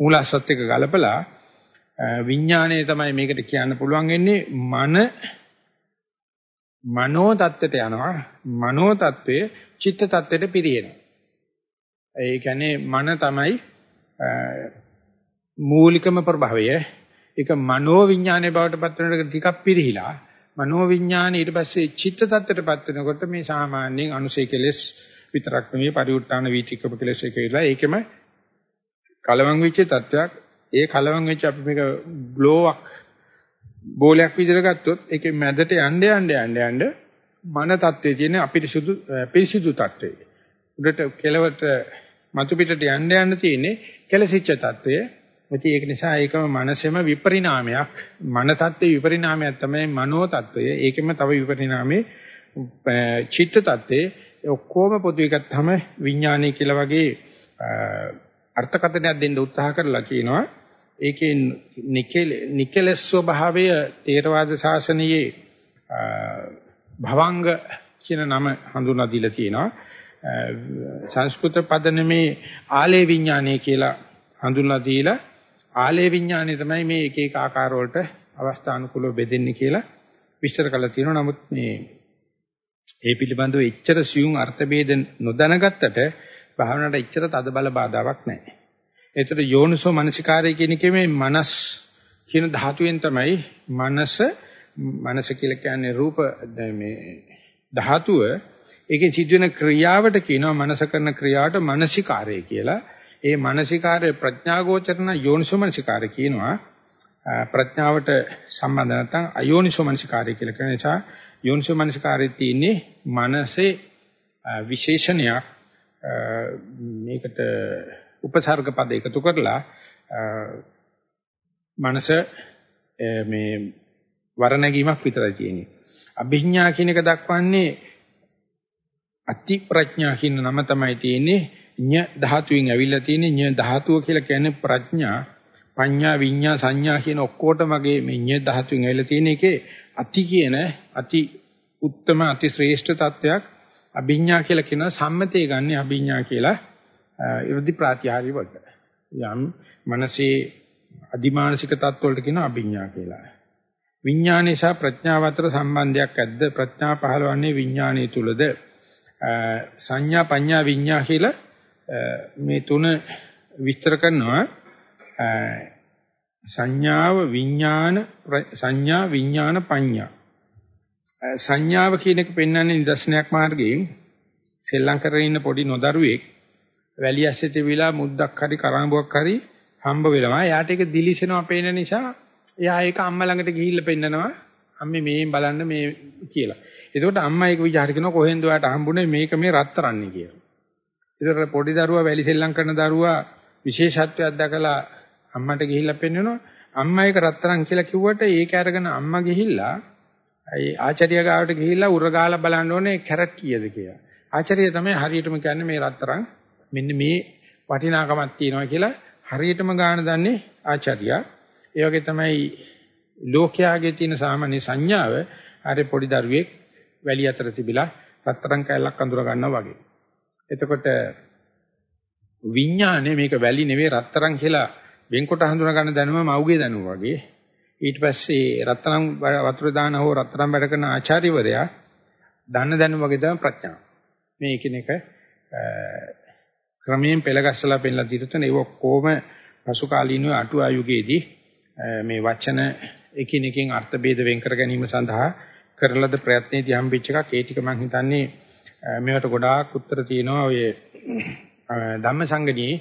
මූලසත් එක ගලපලා විඥාණය තමයි මේකට කියන්න පුළුවන් වෙන්නේ. මන මනෝ தත්ත්වයට යනවා. මනෝ தත්ත්වය චිත්ත தත්ත්වයට පිරියෙනවා. ඒ කියන්නේ මන තමයි මූලිකම ප්‍රභවය. ඒක මනෝ විඥානයේ බවට පත් වෙනකොට ටිකක් පිරිහිලා මනෝ විඥානය ඊට පස්සේ චිත්ත தත්ත්වයට පත් වෙනකොට මේ සාමාන්‍යයෙන් අනුසය කෙලස් විතරක් නෙමෙයි පරිඋත් ทาน වීතිකම කෙලස් එක වෙලා ඒකෙම කලවම් වෙච්ච තත්වයක් ඒ කලවම් වෙච්ච අපි මේක ග්ලෝවක් බෝලයක් විදිහට ගත්තොත් ඒකේ මැදට යන්න යන්න යන්න යන්න මන තත්වයේ තියෙන අපිරිසුදු පිරිසිදු තත්වය. උඩට කෙලවට මතු පිටට යන්න යන්න තියෙන්නේ කෙලසිච්ච තත්වය. ඉතින් ඒක නිසා ඒකම මනසෙම විපරිණාමයක් මන තත්ත්වයේ විපරිණාමයක් තමයි මනෝ තත්ත්වය. ඒකෙම තව විපරිණාමේ චිත්ත තත්ත්වයේ ඔක්කොම පොදු එකත්තම විඥානය කියලා වගේ අර්ථකථනයක් දෙන්න උත්සාහ කරලා කියනවා. ඒකේ නිකලස් ස්වභාවය තේරවාද ශාසනයේ භවංග කියන නම හඳුනා දීලා තියෙනවා. සංස්කෘත පදනමේ ආලේ විඥානය කියලා හඳුන්ලා දීලා ආලේ විඥානය තමයි මේ එක එක ආකාර වලට අවස්ථානුකූලව බෙදෙන්නේ කියලා විස්තර කරලා තියෙනවා. නමුත් මේ ඒ පිළිබඳව එච්චර සියුම් අර්ථ ભેද නොදැනගත්තට භාවනාවට එච්චර තද බල බාධාවක් නැහැ. ඒතර යෝනිසෝ මනසිකාරය කියන එකේ මේ මනස් කියන ධාතුවෙන් තමයි මනස මනස කියලා කියන්නේ රූප මේ ධාතුව ඒකෙන් සිදුවෙන ක්‍රියාවට කියනවා මනස කරන ක්‍රියාවට මනසිකාරය කියලා. ඒ මානසිකාරය ප්‍රඥාගෝචරණ යෝනිසෝමනසිකාරය කියනවා ප්‍රඥාවට සම්බන්ධ නැත්නම් අයෝනිසෝමනසිකාරය කියලා කියන නිසා යෝනිසෝමනසිකාරයේ තියෙන්නේ මනසේ විශේෂණයක් මේකට උපසර්ග පද එකතු කරලා මනස මේ වරණගීමක් විතරයි තියෙන්නේ. අභිඥා කියන එක දක්වන්නේ අති ප්‍රඥා කියන නම තමයි තියෙන්නේ. ඤ ධාතුවෙන් ඇවිල්ලා තියෙන්නේ. ඤ ධාතුව කියලා කියන්නේ ප්‍රඥා පඤ්ඤා විඤ්ඤා සංඥා කියන ඔක්කොටම වගේ මේ ඤ ධාතුවෙන් ඇවිල්ලා තියෙන එකේ අති කියන අති උත්තම අති ශ්‍රේෂ්ඨ තත්වයක් අභිඥා කියලා කියන සම්මතයේ ගන්න අභිඥා කියලා. ඉර්ධි ප්‍රත්‍යාරි වලට. යම් මනසේ අදිමානසික තත්ත්වවලට කියන අභිඥා කියලා. විඥානයේ සහ ප්‍රඥාව අතර සම්බන්ධයක් ඇද්ද? ප්‍රඥා පහළවන්නේ විඥානයේ තුලද සංඥා පඤ්ඤා විඤ්ඤා කියලා මේ තුන විස්තර කරනවා. සංඥාව විඥාන සංඥා විඥාන පඤ්ඤා. සංඥාව කියන එක පෙන්වන්නේ නිදර්ශනයක් මාර්ගයෙන්. සෙල්ලම් කරගෙන ඉන්න පොඩි නොදරුවෙක් වැලි ඇස්සේ තිබිලා මුද්දක් හරි කරාඹුවක් හරි හම්බ වෙලම එයාට ඒක දිලිසෙනවා පේන නිසා එයා ඒක අම්මා ළඟට ගිහිල්ලා පෙන්නනවා අම්මේ මේ බලන්න මේ කියලා. එතකොට අම්මා ඒක විචාර කරනවා කොහෙන්ද ඔයාට හම්බුනේ මේක මේ රත්තරන්නේ කියලා. ඒතර පොඩි දරුවා වැලි සෙල්ලම් කරන දරුවා විශේෂත්වයක් දැකලා අම්මට ගිහිල්ලා පෙන්නනවා. අම්මා ඒක රත්තරන් කියලා කිව්වට ඒක අරගෙන අම්මා ගිහිල්ලා ඒ ආචාර්ය ගාවට ගිහිල්ලා උරගාලා බලන්න ඕනේ කැරට් කීයද කියලා. ආචාර්ය තමයි හරියටම කියන්නේ මේ රත්තරන් මෙන්න මේ වටිනාකමක් තියෙනවා කියලා හරියටම ගාන දන්නේ ආචාර්යයා. ඒ වගේ තමයි ලෝකයාගේ තියෙන සාමාන්‍ය සංඥාව අර පොඩි දරුවෙක් වැලි අතර තිබිලා රත්තරන් කැලක් අඳුර ගන්නවා වගේ. එතකොට විඥානේ මේක වැලි නෙවෙයි රත්තරන් කියලා වෙන්කොට හඳුනා ගන්න දැනුම මව්ගේ දැනුම වගේ. ඊට පස්සේ රත්තරන් වතුර දාන හෝ රත්තරන් වැඩ කරන ආචාර්යවරයා දන්න දැනුම වගේ තමයි ප්‍රඥාව. මේ එකිනෙක ක්‍රමයෙන් පෙළගස්සලා පෙන්නලා දීලා ඒ ඔක්කොම පසු කාලීනව අටු ආයුගයේදී මේ වචන එකිනෙකින් අර්ථ ભેද වෙන් කර ගැනීම සඳහා කරලද ප්‍රයත්නයේදී හම්බෙච්ච එකක්. ඒ ටික මම හිතන්නේ මේවට ගොඩාක් උත්තර තියෙනවා. ඔය ධම්මසංගණී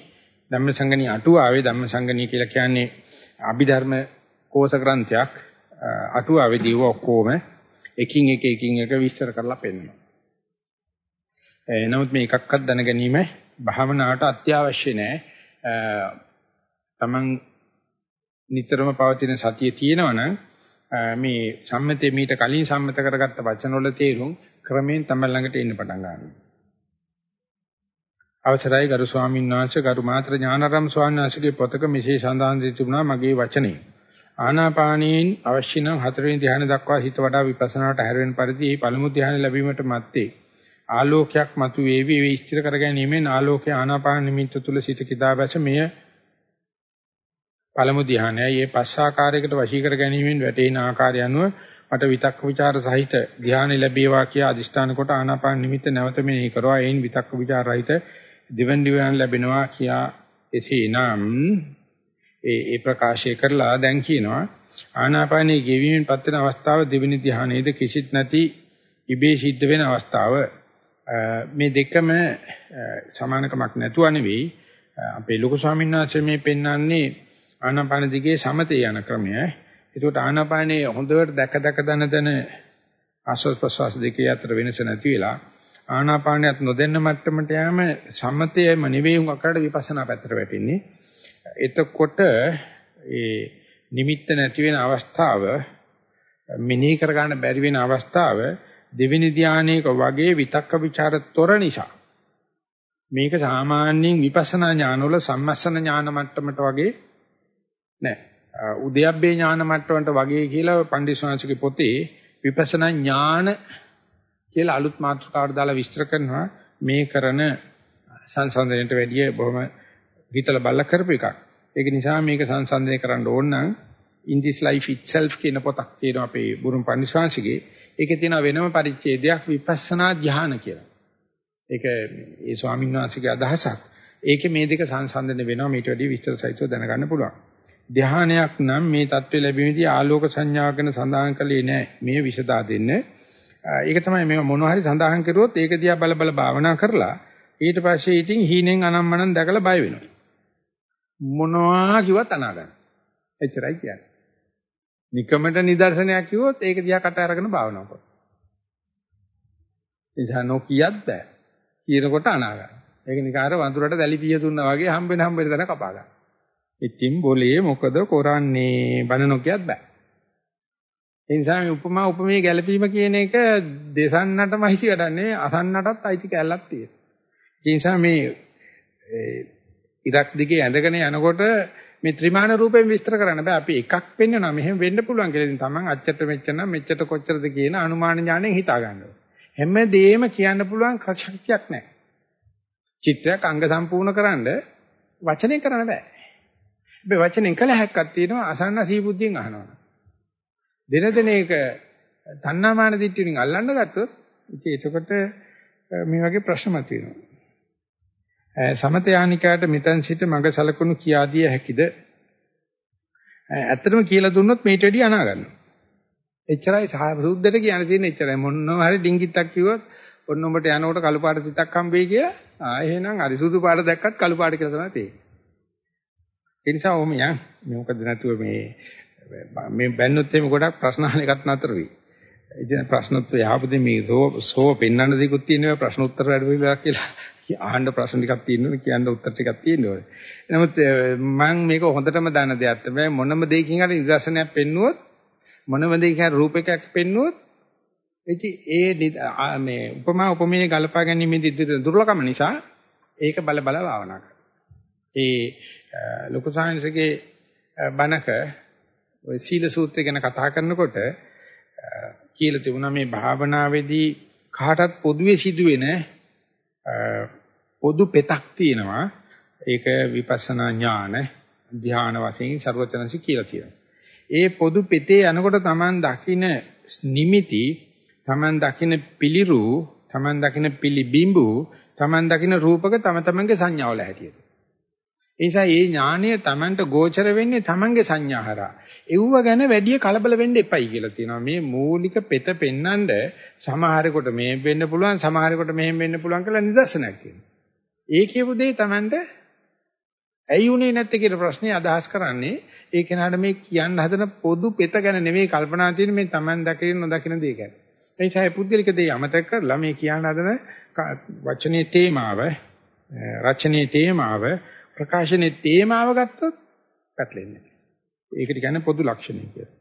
ධම්මසංගණී අටුවාවේ ධම්මසංගණී කියලා කියන්නේ අභිධර්ම කෝෂ ග්‍රන්ථයක් අටුවාවේදී ඔක්කොම එකින් එක එකින් එක විස්තර කරලා පෙන්නනවා. ඒ නමුත් මේ එකක්වත් දැන ගැනීම භාවනාවට අත්‍යවශ්‍ය නැහැ. තමන් නිතරම පවතින සතිය තියෙනවා නම් මේ සම්මතයේ මීට කලින් සම්මත කරගත්ත වචන වල තේරුම් ක්‍රමයෙන් තමයි ළඟට එන්න පටන් ගන්නවා. අවසරයි ගරු ස්වාමීන් වහන්සේ ගරු මාත්‍ර ඥානාරාම ස්වාමීන් වහන්සේගේ පොතක මෙසේ සඳහන් දී තිබුණා මගේ වචනේ. ආනාපානීන් අවශ්‍ය නම් හතරවෙනි ධ්‍යාන දක්වා හිත වඩා විපස්සනාට හැරෙන පරිදි මේ පළමු ධ්‍යාන ලැබීමට මත්තේ ආලෝකයක් මතු වේවි ඒ ස්ථිර කර ගැනීමෙන් ආලෝකය ආනාපාන නිමිත්ත තුල සිට කිදා බැස මෙය පළමු ධ්‍යානයයි. ඒ පස් ආකාරයකට වශී කර ගැනීමෙන් වැටෙන ආකාරය අනුව මට විතක්ක ਵਿਚාර සහිත ධ්‍යාන ලැබේවා කියා අදිෂ්ඨාන කොට ආනාපාන නිමිත්ත නැවත මෙනෙහි කරවා. එයින් විතක්ක ਵਿਚාර රහිත දිවන් දිවයන් ලැබෙනවා කියා එසේනම් ඒ ඒ ප්‍රකාශය කරලා දැන් කියනවා. ආනාපානයේ ගෙවීමෙන් පත්වන අවස්ථාව දෙවෙනි ධ්‍යානයේද කිසිත් නැති ඉබේ සිද්ධ වෙන අවස්ථාව. මේ දෙකම සමානකමක් නැතුව නෙවෙයි අපේ ලොකු ස්වාමීන් වහන්සේ මේ පෙන්වන්නේ ආනාපාන දිගේ සමතේ යන ක්‍රමය. ඒකට ආනාපානේ හොඳට දැක දැක දන දන ආස්වාද ප්‍රසවාස දෙකේ අතර වෙනස නැති වෙලා ආනාපානයත් නොදෙන්න මට්ටමට යෑම සමතේම නෙවෙයි උඟකට විපස්සනා පැත්තට වැටෙන්නේ. එතකොට ඒ නිමිත්ත නැති වෙන අවස්ථාව මෙනෙහි කර ගන්න බැරි වෙන අවස්ථාව දෙවෙනි ධානයක වගේ විතක්ක ਵਿਚාර තොර නිසා මේක සාමාන්‍යයෙන් විපස්සනා ඥානවල සම්මස්සන ඥාන මට්ටමට වගේ නෑ උද්‍යප්පේ ඥාන මට්ටමට වගේ කියලා පණ්ඩිතසංශගේ පොතේ විපස්සනා ඥාන කියලා අලුත් මාතෘකාවක් දාලා විස්තර කරනවා මේ කරන සංසන්දනයට වැඩිය බොහොම හිතලා බලලා කරපු එකක්. ඒක නිසා මේක සංසන්දනය කරන්න ඕන නම් in this life itself කියන පොතක් තියෙනවා අපේ බුරුම් පන්සිවාංශිකේ. ඒකේ තියෙන වෙනම පරිච්ඡේදයක් විපස්සනා ධ්‍යාන කියලා. ඒක ඒ ස්වාමීන් වහන්සේගේ අදහසක්. ඒකේ මේ දෙක සංසන්දනය වෙනවා මේට වැඩිය විස්තර සහිතව දැනගන්න පුළුවන්. ධ්‍යානයක් නම් මේ தත්ත්වය ලැබීමේදී ආලෝක සංඥාව ගැන සඳහන් කළේ නැහැ. මේ විසදා දෙන්න. ඒක තමයි මේ මොනවා හරි සඳහන් කරුවොත් ඒක දිහා බල බල භාවනා කරලා ඊට පස්සේ ඉතින් හීනෙන් අනම්මනම් දැකලා බය වෙනවා. මොනවා කිව්වත් අනාගන්න. එච්චරයි කියන්නේ. නිකමට නිදර්ශනයක් කිව්වොත් ඒක දිහා කට අරගෙන භාවනා කරනවා. එනිසා නොකියත් බෑ. කියනකොට අනාගන්න. ඒක නිකන් අර වඳුරට දැලි පිය දුන්නා වගේ හම්බෙන හම්බෙන තැන කපා ගන්න. ඉතින් બોලේ මොකද කරන්නේ? බන නොකියත් බෑ. ඒ නිසා මේ උපමා උපමේය ගැළපීම කියන එක දෙසන්නටම හිසි වැඩන්නේ අසන්නටත් අයිති කැලලක් තියෙනවා. ඒ නිසා මේ ඉරක් දිගේ ඇඳගෙන යනකොට මේ ත්‍රිමාන රූපයෙන් විස්තර කරන්න බෑ. අපි එකක් පෙන්වනවා මෙහෙම වෙන්න පුළුවන් කියලා. ඉතින් Taman අච්චට මෙච්චර නම් මෙච්චට කොච්චරද කියන අනුමාන ඥාණයෙන් හිතා ගන්නවා. හැමදේම කියන්න පුළුවන් ශක්තියක් නැහැ. චිත්‍රයක් අංග සම්පූර්ණ කරන්න වචනේ කරන්න බෑ. හැබැයි වචනෙන් කළ හැක්කක් තියෙනවා අසන්න සීබුද්ධියෙන් අහනවා. දින දින එක තණ්හාමාන දිට්ඨියෙන් අල්ලන්න ගත්තොත් ඉතින් එතකොට මේ වගේ ප්‍රශ්න මතුවෙනවා. සමත යානිකාට මෙතෙන් සිට මඟ සලකුණු කියා දිය හැකිද? ඇත්තටම කියලා දුන්නොත් මේට වැඩි අනා ගන්නවා. එච්චරයි සුද්ධට කියන්න තියෙන එච්චරයි. මොනවා හරි ඩිංගිත්තක් කිව්වොත් ඔන්න උඹට යනකොට කළු පාට සිතක් හම්බෙයි කියලා. ආ එහෙනම් හරි සුදු පාට දැක්කත් කළු පාට කියලා තමයි තේරෙන්නේ. ඒ නිසා ඔහොම යන්. මේ මොකද නැතුව මේ මේ බැන්නොත් එimhe ගොඩක් ප්‍රශ්න අහන එකත් නතර වෙයි. ඉතින් ප්‍රශ්නොත් යහපතේ මේ සෝ සෝ පෙන්වන්න දෙකුත් තියෙනවා ප්‍රශ්න උත්තර වැඩ පිළිවෙලක් කියලා. අහන්න ප්‍රශ්න ටිකක් තියෙනවනේ කියන්න උත්තර ටිකක් තියෙනවනේ. නමුත් මම මේක හොඳටම දන්න දෙයක් තමයි මොනම දෙයකින් හරි නිදර්ශනයක් පෙන්නුවොත් මොනම දෙයකින් හරි රූපයක් පෙන්නුවොත් ඉතින් ඒ මේ උපමා උපමේය ගලපා ගැනීමේදී දුර්ලභම නිසා ඒක බල බල භාවනා කරනවා. ඒ ලොකු සාංශගේ බණක ඔය සීල සූත්‍රය ගැන කතා කරනකොට කියලා තිබුණා මේ භාවනාවේදී කාටත් පොදුවේ සිදුවෙන පොදු පෙතක් තියෙනවා. ඒක විපස්සනා ඥාන ධ්‍යාන වශයෙන් ਸਰවචනසි කියලා කියනවා. ඒ පොදු පෙතේ යනකොට Taman දකින නිමිති, Taman දකින පිළිරු, Taman දකින පිළිබිඹු, Taman දකින රූපක තම තමන්ගේ සංඥාවල හැටියට. ඒ නිසා මේ ඥානය Tamanට ගෝචර වෙන්නේ Tamanගේ සංඥාහරා. එව්ව ගැන වැඩි කලබල වෙන්න එපයි කියලා තියෙනවා. මේ මූලික පෙත පෙන්නඳ සමහරෙකුට මේ වෙන්න පුළුවන්, සමහරෙකුට මෙහෙම වෙන්න පුළුවන් කියලා නිදර්ශනයක් කියනවා. ඒ කියපු දේ Tamanට ඇයි උනේ නැත්තේ කියන ප්‍රශ්නේ අදහස් කරන්නේ ඒ කෙනාට මේ කියන්න හදන පොදු පෙත ගැන නෙමෙයි කල්පනා තියෙන්නේ මේ Taman දකින නොදකින දේ ගැන. ඒ නිසා පුද්ගලික දේ අමතක කරලා මේ කියන්න හදන වචනේ තේමාව, රචනයේ තේමාව, ප්‍රකාශනයේ තේමාව ගත්තොත් පැටලෙන්නේ. ඒකට කියන්නේ පොදු ලක්ෂණය කියලා.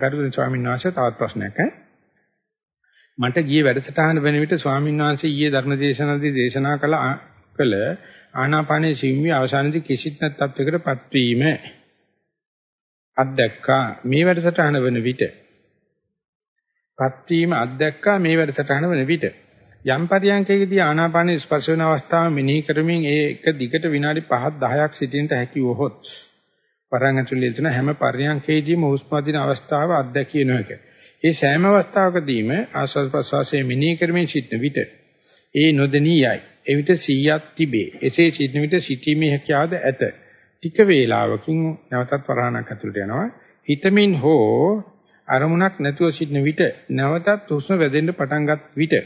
ගරුතර ස්වාමීන් වහන්සේ තවත් ප්‍රශ්නයක් ඈ මට ගිය වැඩසටහන වෙන විට ස්වාමීන් වහන්සේ ඊයේ ධර්මදේශනදී දේශනා කළ කළ ආනාපානයේ සිම්මි අවසානයේදී කිසිත් නැත් තත්වයකටපත් වීම අත්දැක්කා මේ වැඩසටහන වෙන විට පත් වීම අත්දැක්කා මේ වැඩසටහන වෙන විට යම් පරියන්කයකදී ආනාපානයේ ස්පර්ශ වෙන අවස්ථාව මෙනෙහි කරමින් ඒ එක දිගට විනාඩි 5ක් 10ක් සිටින්නට හැකි වොහොත් වරන් ඇතුළේ තියෙන හැම පරියන්කේදීම හුස්ම අදින අවස්ථාව අත්දැකිය නොහැක. ඒ සෑම අවස්ථාවකදීම ආස්වාද ප්‍රසවාසයේ මිනී කරමින් සිටන විට ඒ නොදෙනියයි. එවිට 100ක් තිබේ. එසේ සිටන විට සිටීමේ හැකියාවද ඇත. ටික වේලාවකින් නැවතත් වරහණක් ඇතුළට යනවා. හිතමින් හෝ අරමුණක් නැතුව සිටන විට නැවතත් හුස්ම වැදෙන්න පටන්ගත් විට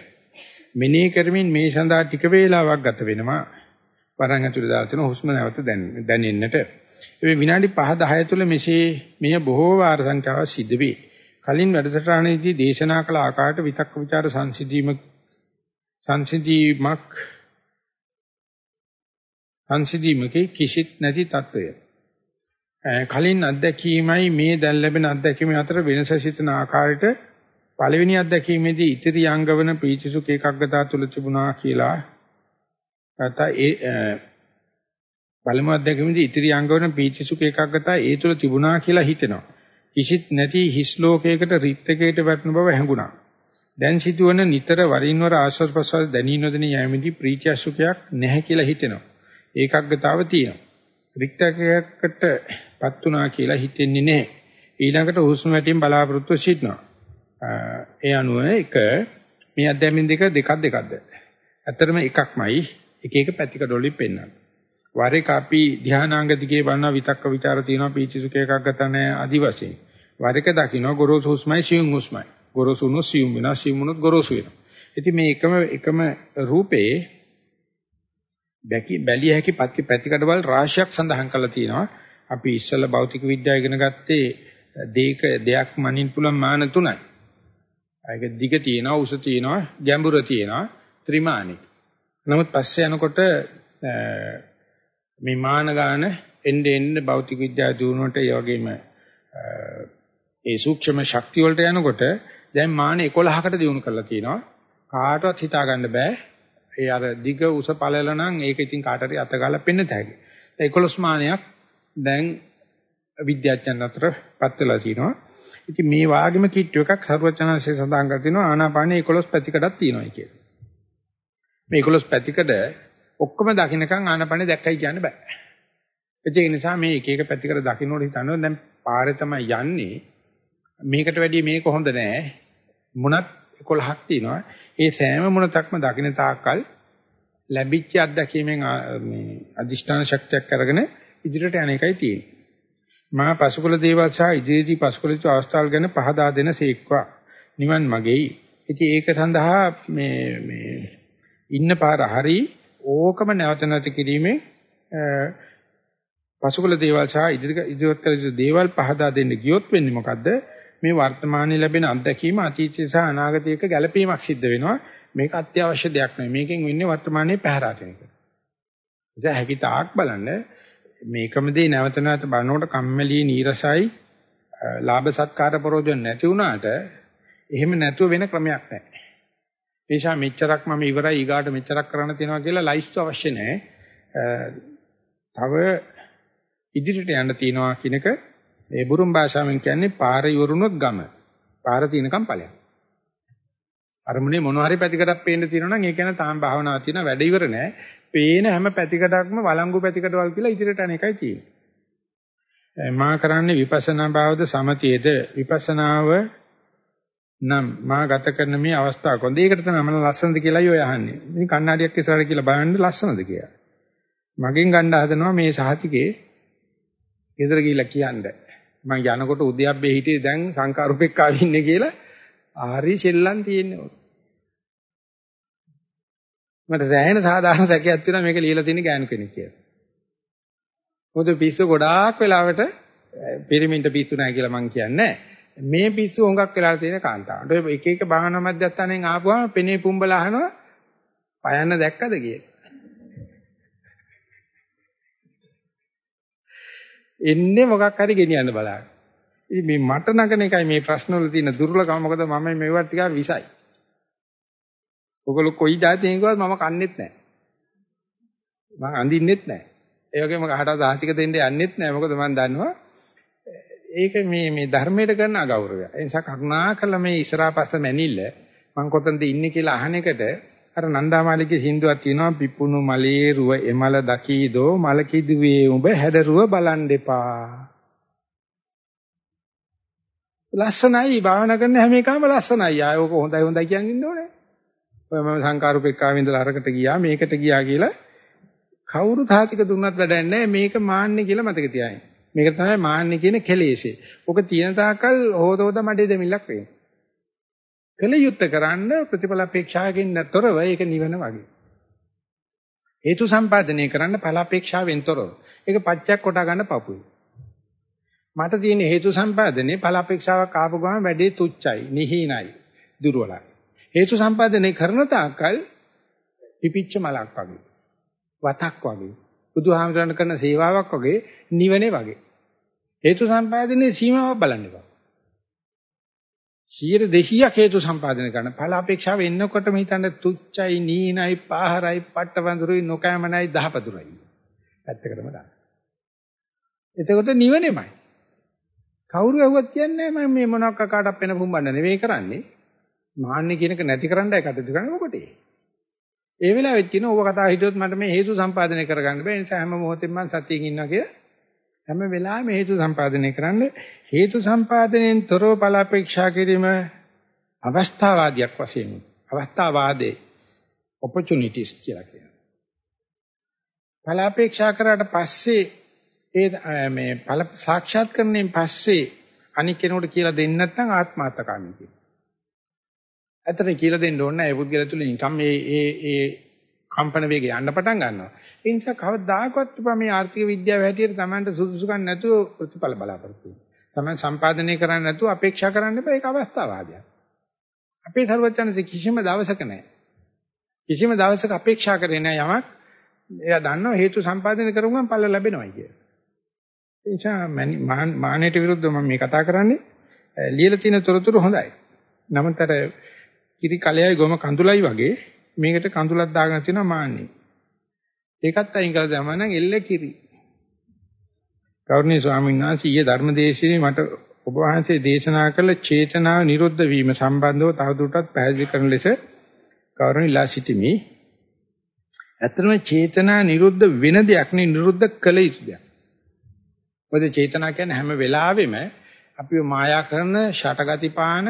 මෙනෙහි කරමින් මේ සඳහා ටික වේලාවක් ගත වෙනවා. වරන් ඇතුළේ දාලා තියෙන හුස්ම නැවත දැනෙන්නට. ඒ විනාඩි 5 10 තුළ මෙසේ මෙය බොහෝ වාර සංඛ්‍යාව සිද්ධ වේ කලින් වැඩසටහනේදී දේශනා කළ ආකාරයට විතක්ක ਵਿਚාර සංසිඳීම සංසිඳීමක් සංසිඳීමකේ කිසිත් නැති తত্ত্বය කලින් අත්දැකීමයි මේ දැන් ලැබෙන අත්දැකීම අතර වෙනස සිතන ආකාරයට පළවෙනි අත්දැකීමේදී ඉතිරි අංගවන පීචිසුක ඒකග්ගතා තුල තිබුණා කියලා නැත්නම් ඒ පළමු අත්දැකීමේදී ඉතිරි අංගවන පීචිසුක ඒකග්ගතා ඒ තුල තිබුණා කියලා හිතෙනවා. කිසිත් නැති හිස් ලෝකයකට රිත්කයට වැටෙන බව හැඟුණා. දැන් සිදුවන නිතර වරින් වර ආශ්වාස ප්‍රශ්වාස දැනී නොදැනී යෑමේදී ප්‍රීතිය සුඛයක් නැහැ කියලා හිතෙනවා. ඒකග්ගතාව තියෙනවා. රික්තකයකටපත් උනා කියලා හිතෙන්නේ නැහැ. ඊළඟට හුස්ම වැටීම් බලාපොරොත්තු සිටිනවා. ඒ අනුව එක මේ අධ්‍යයමින් දෙක දෙකක් දෙකක්ද. ඇත්තටම එකක්මයි එක එක පැතික ඩොලි පෙන්වන්නේ. වර එක අපි ධානාංග දිගේ වන්න විතක්ක ਵਿਚාර තියෙනවා පීචිසුකයක් ගත නැහැ আদি වශයෙන්. වර එක දකින්න ගොරෝසු හුස්මයි සියුම් හුස්මයි. ගොරෝසු නෝ සියුම් වෙනවා සියුම් නෝ ගොරෝසු වෙනවා. ඉතින් මේ එකම එකම රූපේ බැකි බැලිය හැකි පැති පැතිකඩවල රාශියක් සඳහන් කරලා තියෙනවා. අපි ඉස්සෙල්ලා භෞතික විද්‍යාව ඉගෙන ගත්තේ දෙක දෙයක් මනින්න පුළුවන් මාන තුනයි. ඒක දිග තියෙනවා, උස තියෙනවා, ගැඹුර තියෙනවා, ත්‍රිමාණි. නමුත් පස්සේ යනකොට මේ මාන ගාන එන්නේ එන්නේ භෞතික විද්‍යාව දිනුනට ඒ වගේම ඒ සූක්ෂම ශක්තිය වලට යනකොට දැන් මාන 11කට දිනු කරලා තියෙනවා. කාටවත් හිතා ගන්න බෑ ඒ අර දිග උස පළල නම් ඒක ඉතින් කාට හරි අතගාලා පෙන්නත හැකි. 11 මානයක් දැන් විද්‍යාඥයන් අතරපත් වෙලා තිනවා. ඉතින් මේ වාගෙම කිට්ටු එකක් සර්වචනanse සඳහන් කර තිනවා ආනාපානේ 11 පැතිකඩක් තියෙනවා කියලා. මේ 11 පැතිකඩ ඔක්කොම දකින්නකම් ආනාපානේ දැක්කයි කියන්න බෑ. ඒ නිසා මේ එක එක පැතිකඩ දකින්නකොට හිතනවා දැන් පාරේ තමයි යන්නේ. මේකට වැඩිය මේක හොඳ නෑ. මුණත් 11ක් තියෙනවා. ඒ සෑම මොනක්ම දකින්න තාක්කල් ලැබිච්ච අත්දැකීමෙන් මේ අදිෂ්ඨාන ශක්තියක් අරගෙන ඉදිරියට යන එකයි තියෙන්නේ. මා පසුකල දේවල් සහ ඉදිරියේදී පසුකලිත අවස්ථාවල් ගැන පහදා දෙන සීක්වා නිවන් මගෙයි. ඉතින් ඒක සඳහා මේ මේ ඉන්න පාර හරි ඕකම නැවත නැවත කිරීමේ පසුකල දේවල් සහ ඉදිරියට කළ යුතු දේවල් පහදා දෙන්න ගියොත් වෙන්නේ මොකද්ද? මේ වර්තමානයේ ලැබෙන අත්දැකීම අතීතය සහ අනාගතයක ගැළපීමක් සිද්ධ වෙනවා. මේක අත්‍යවශ්‍ය දෙයක් නෙවෙයි. මේකෙන් වෙන්නේ වර්තමානයේ පැහැරාගෙන එක. ඒ හැකි තාක් බලන්න මේකම දේ නැවත නැවත බලනකොට කම්මැලි නීරසයි ලාභ සත්කාර ප්‍රෝජන නැති වුණාට එහෙම නැතුව වෙන ක්‍රමයක් නැහැ. ඒෂා මෙච්චරක් මම ඉවරයි ඊගාට මෙච්චරක් කරන්න තියෙනවා කියලා ලයිස්තු අවශ්‍ය නැහැ. තව ඉදිරියට යන්න තියෙනවා කියනක මේ බුරුම් භාෂාවෙන් කියන්නේ පාර ඉවරුනොත් ගම. පාර තිනකම් ඵලයක්. අරමුණේ මොන හරි පැතිකඩක් පේන්න තියෙනවා නම් ඒ කියන්නේ තාම භාවනාවක් තියෙනවා වැඩ ඉවර නෑ. පේන හැම පැතිකඩක්ම වළංගු පැතිකඩවල් කියලා ඉදිරියට යන එකයි තියෙන්නේ. මා කරන්නේ විපස්සනා භාවද සමතියේද විපස්සනාව නම් මා ගත කරන මේ අවස්ථාව කොහොමද? ඒකට තමයි මම ලස්සනද කියලායි ඔය අහන්නේ. ඉතින් කණ්ණාඩියක් ඉස්සරහට කියලා බලන්න ලස්සනද කියලා. මගෙන් ගන්න හදනවා මේ සහතිකේ ගෙදර ගිහිල්ලා කියන්නේ. මම යනකොට උද්‍යප්පේ හිටියේ දැන් සංකාරූපෙක් ආවි ඉන්නේ කියලා හරි සෙල්ලම් තියෙන්නේ. මට දැනෙන සාධාරණ සැකයක් තියෙනවා මේක ලියලා තියෙන ගෑනු කෙනෙක් කියලා. මොකද පිස්සු ගොඩාක් වෙලාවට පිරිමින්ට පිස්සු නැහැ කියලා මං කියන්නේ මේ පිස්සු හොඟක් වෙලා තියෙන කාන්තාවට. ඔය එක එක බාහන මැදත්තනෙන් ආපුවම පෙනේ පුම්බලා අහනවා පයන්න දැක්කද කියලා. එන්නේ මොකක් හරි ගෙනියන්න බලන්න. ඉතින් මේ මට නගන එකයි මේ ප්‍රශ්න වල තියෙන දුර්ලභම මොකද මම මේවා ටිකක් විසයි. ඔගොල්ලෝ කොයි જાතියෙන් කිව්වත් මම කන්නේත් නැහැ. මම අඳින්නෙත් නැහැ. ඒ වගේම කාටවත් ආතික දෙන්න යන්නෙත් නැහැ. මොකද මම දන්නවා ඒක මේ මේ ධර්මයට කරන අගෞරවය. ඒ නිසා කරුණාකරලා මේ ඉස්සරහපස්ස මැනිල්ල මම කොතනද ඉන්නේ කියලා අහන එකට අර නන්දාමාලිගේ සින්දුවක් තියෙනවා පිපුණු මලේ රුව එමල දකීදෝ මල කිදුවේ උඹ හැදරුව බලන් දෙපා. ලස්සනයි භාවනා කරන හැම එකම ලස්සනයි. ආය ඕක හොඳයි හොඳයි කියන්නේ ඉන්න ඕනේ. ඔය මම සංකාරුපෙක්කාවෙ ඉඳලා අරකට ගියා මේකට ගියා කියලා කවුරු තාතික දුන්නත් වැඩක් නැහැ මේක මාන්නේ කියලා මතක තියාගන්න. මේක තමයි මාන්නේ කියන කෙලෙසේ. ඔක තියෙන තාකල් හොදෝද මඩේ දෙමිල්ලක් වෙන්නේ. කල යුත්තේ කරන්න ප්‍රතිඵල අපේක්ෂාවකින් නැතරව ඒක නිවන වගේ. හේතු සම්පාදනය කරන්න ඵල අපේක්ෂාවෙන් තොරව. ඒක පච්චයක් කොටා ගන්න පපුයි. මට තියෙන හේතු සම්පාදනයේ ඵල අපේක්ෂාවක් ආපු ගමන් වැඩේ තුච්චයි, නිහිනයි, දුර්වලයි. හේතු සම්පාදනය කරන තාක්කල් පිපිච්ච මලක් වගේ. වතක් වගේ. බුදුහාමරණ කරන සේවාවක් වගේ නිවනේ වගේ. හේතු සම්පාදනයේ සීමාවක් බලන්න එපා. 100 200ක් හේතු සම්පාදනය කරන ඵල අපේක්ෂාව එන්නකොටම හිතන්න තුච්චයි නීනයි පාහරයි පට්ටවඳුරුයි නොකෑමනයි දහපදුරයි. පැත්තකටම දාන්න. එතකොට නිවනේමයි. කවුරු ඇහුවත් කියන්නේ මම මේ මොනක් කාටවත් වෙන පුම්බන්න නෙවෙයි කරන්නේ. මාන්නේ කියනක නැති කරන්නයි කටයුතු කරන්නේ මොකටේ? ඒ වෙලාවෙත් කියන ඕව කතා හිතුවොත් මට මේ හේතු සම්පාදනය කරගන්න බෑ. ඒ නිසා හැම මොහොතෙම මම සතියෙන් ඉන්නවා කිය. හැම වෙලාවෙම හේතු සම්පාදනය කරන්න හේතු සම්පාදනයෙන් තොරව ඵල අපේක්ෂා කිරීම අවස්ථාවාදියක් වශයෙන් අවස්ථාවාදේ opportunities කියලා කියනවා. ඵල අපේක්ෂා කරාට පස්සේ ඒ මේ ඵල සාක්ෂාත් කරණයෙන් පස්සේ අනික් කෙනෙකුට කියලා දෙන්නේ නැත්නම් ආත්මාර්ථකාමී කියනවා. ඇත්තට කියලා දෙන්න ඕනේ නැහැ. ඒ පුද්ගලයා තුළ නිකම් මේ ඒ ඒ කම්පන වේගය යන්න පටන් ගන්නවා. ඒ නිසා කවදාකවත් අපා මේ ආර්ථික විද්‍යාව හැටියට Tamanට සුදුසුකම් නැතුව ප්‍රතිඵල බලාපොරොත්තු වෙනවා. Taman සම්පාදනය කරන්නේ නැතුව අපේක්ෂා කරන්න එපා. ඒක අවස්ථාවාදයක්. අපේ සර්වඥාන්සේ කිසිම දවසක නැහැ. කිසිම දවසක අපේක්ෂා කරේ නැහැ යමක්. එයා දන්නවා හේතු සම්පාදනය කරගුවම ඵල ලැබෙනවා කියලා. ඒ නිසා මානයට විරුද්ධව මම මේ කතා කරන්නේ ලියලා තියෙන තොරතුරු හොඳයි. නමුත් අර කිරි කලයයි ගොම කඳුලයි වගේ මේකට කඳුලක් දාගෙන තියෙනවා මාන්නේ. ඒකත් අයින් කරලා දැම්මම නම් එල්ල කිරි. ගෞරවනීය ස්වාමීන් වහන්සේ ඊයේ ධර්මදේශනේ මට ඔබ වහන්සේ දේශනා කළ චේතනාව නිරුද්ධ වීම සම්බන්ධව තවදුරටත් පැහැදිලි කරන ලෙස ගෞරවණීයලා සිටිමි. ඇත්තටම චේතනා නිරුද්ධ වෙන දෙයක් නෙවෙයි නිරුද්ධ කළ යුතු දෙයක්. මොකද චේතනා කියන්නේ හැම වෙලාවෙම අපිව මායා කරන ෂටගති පාන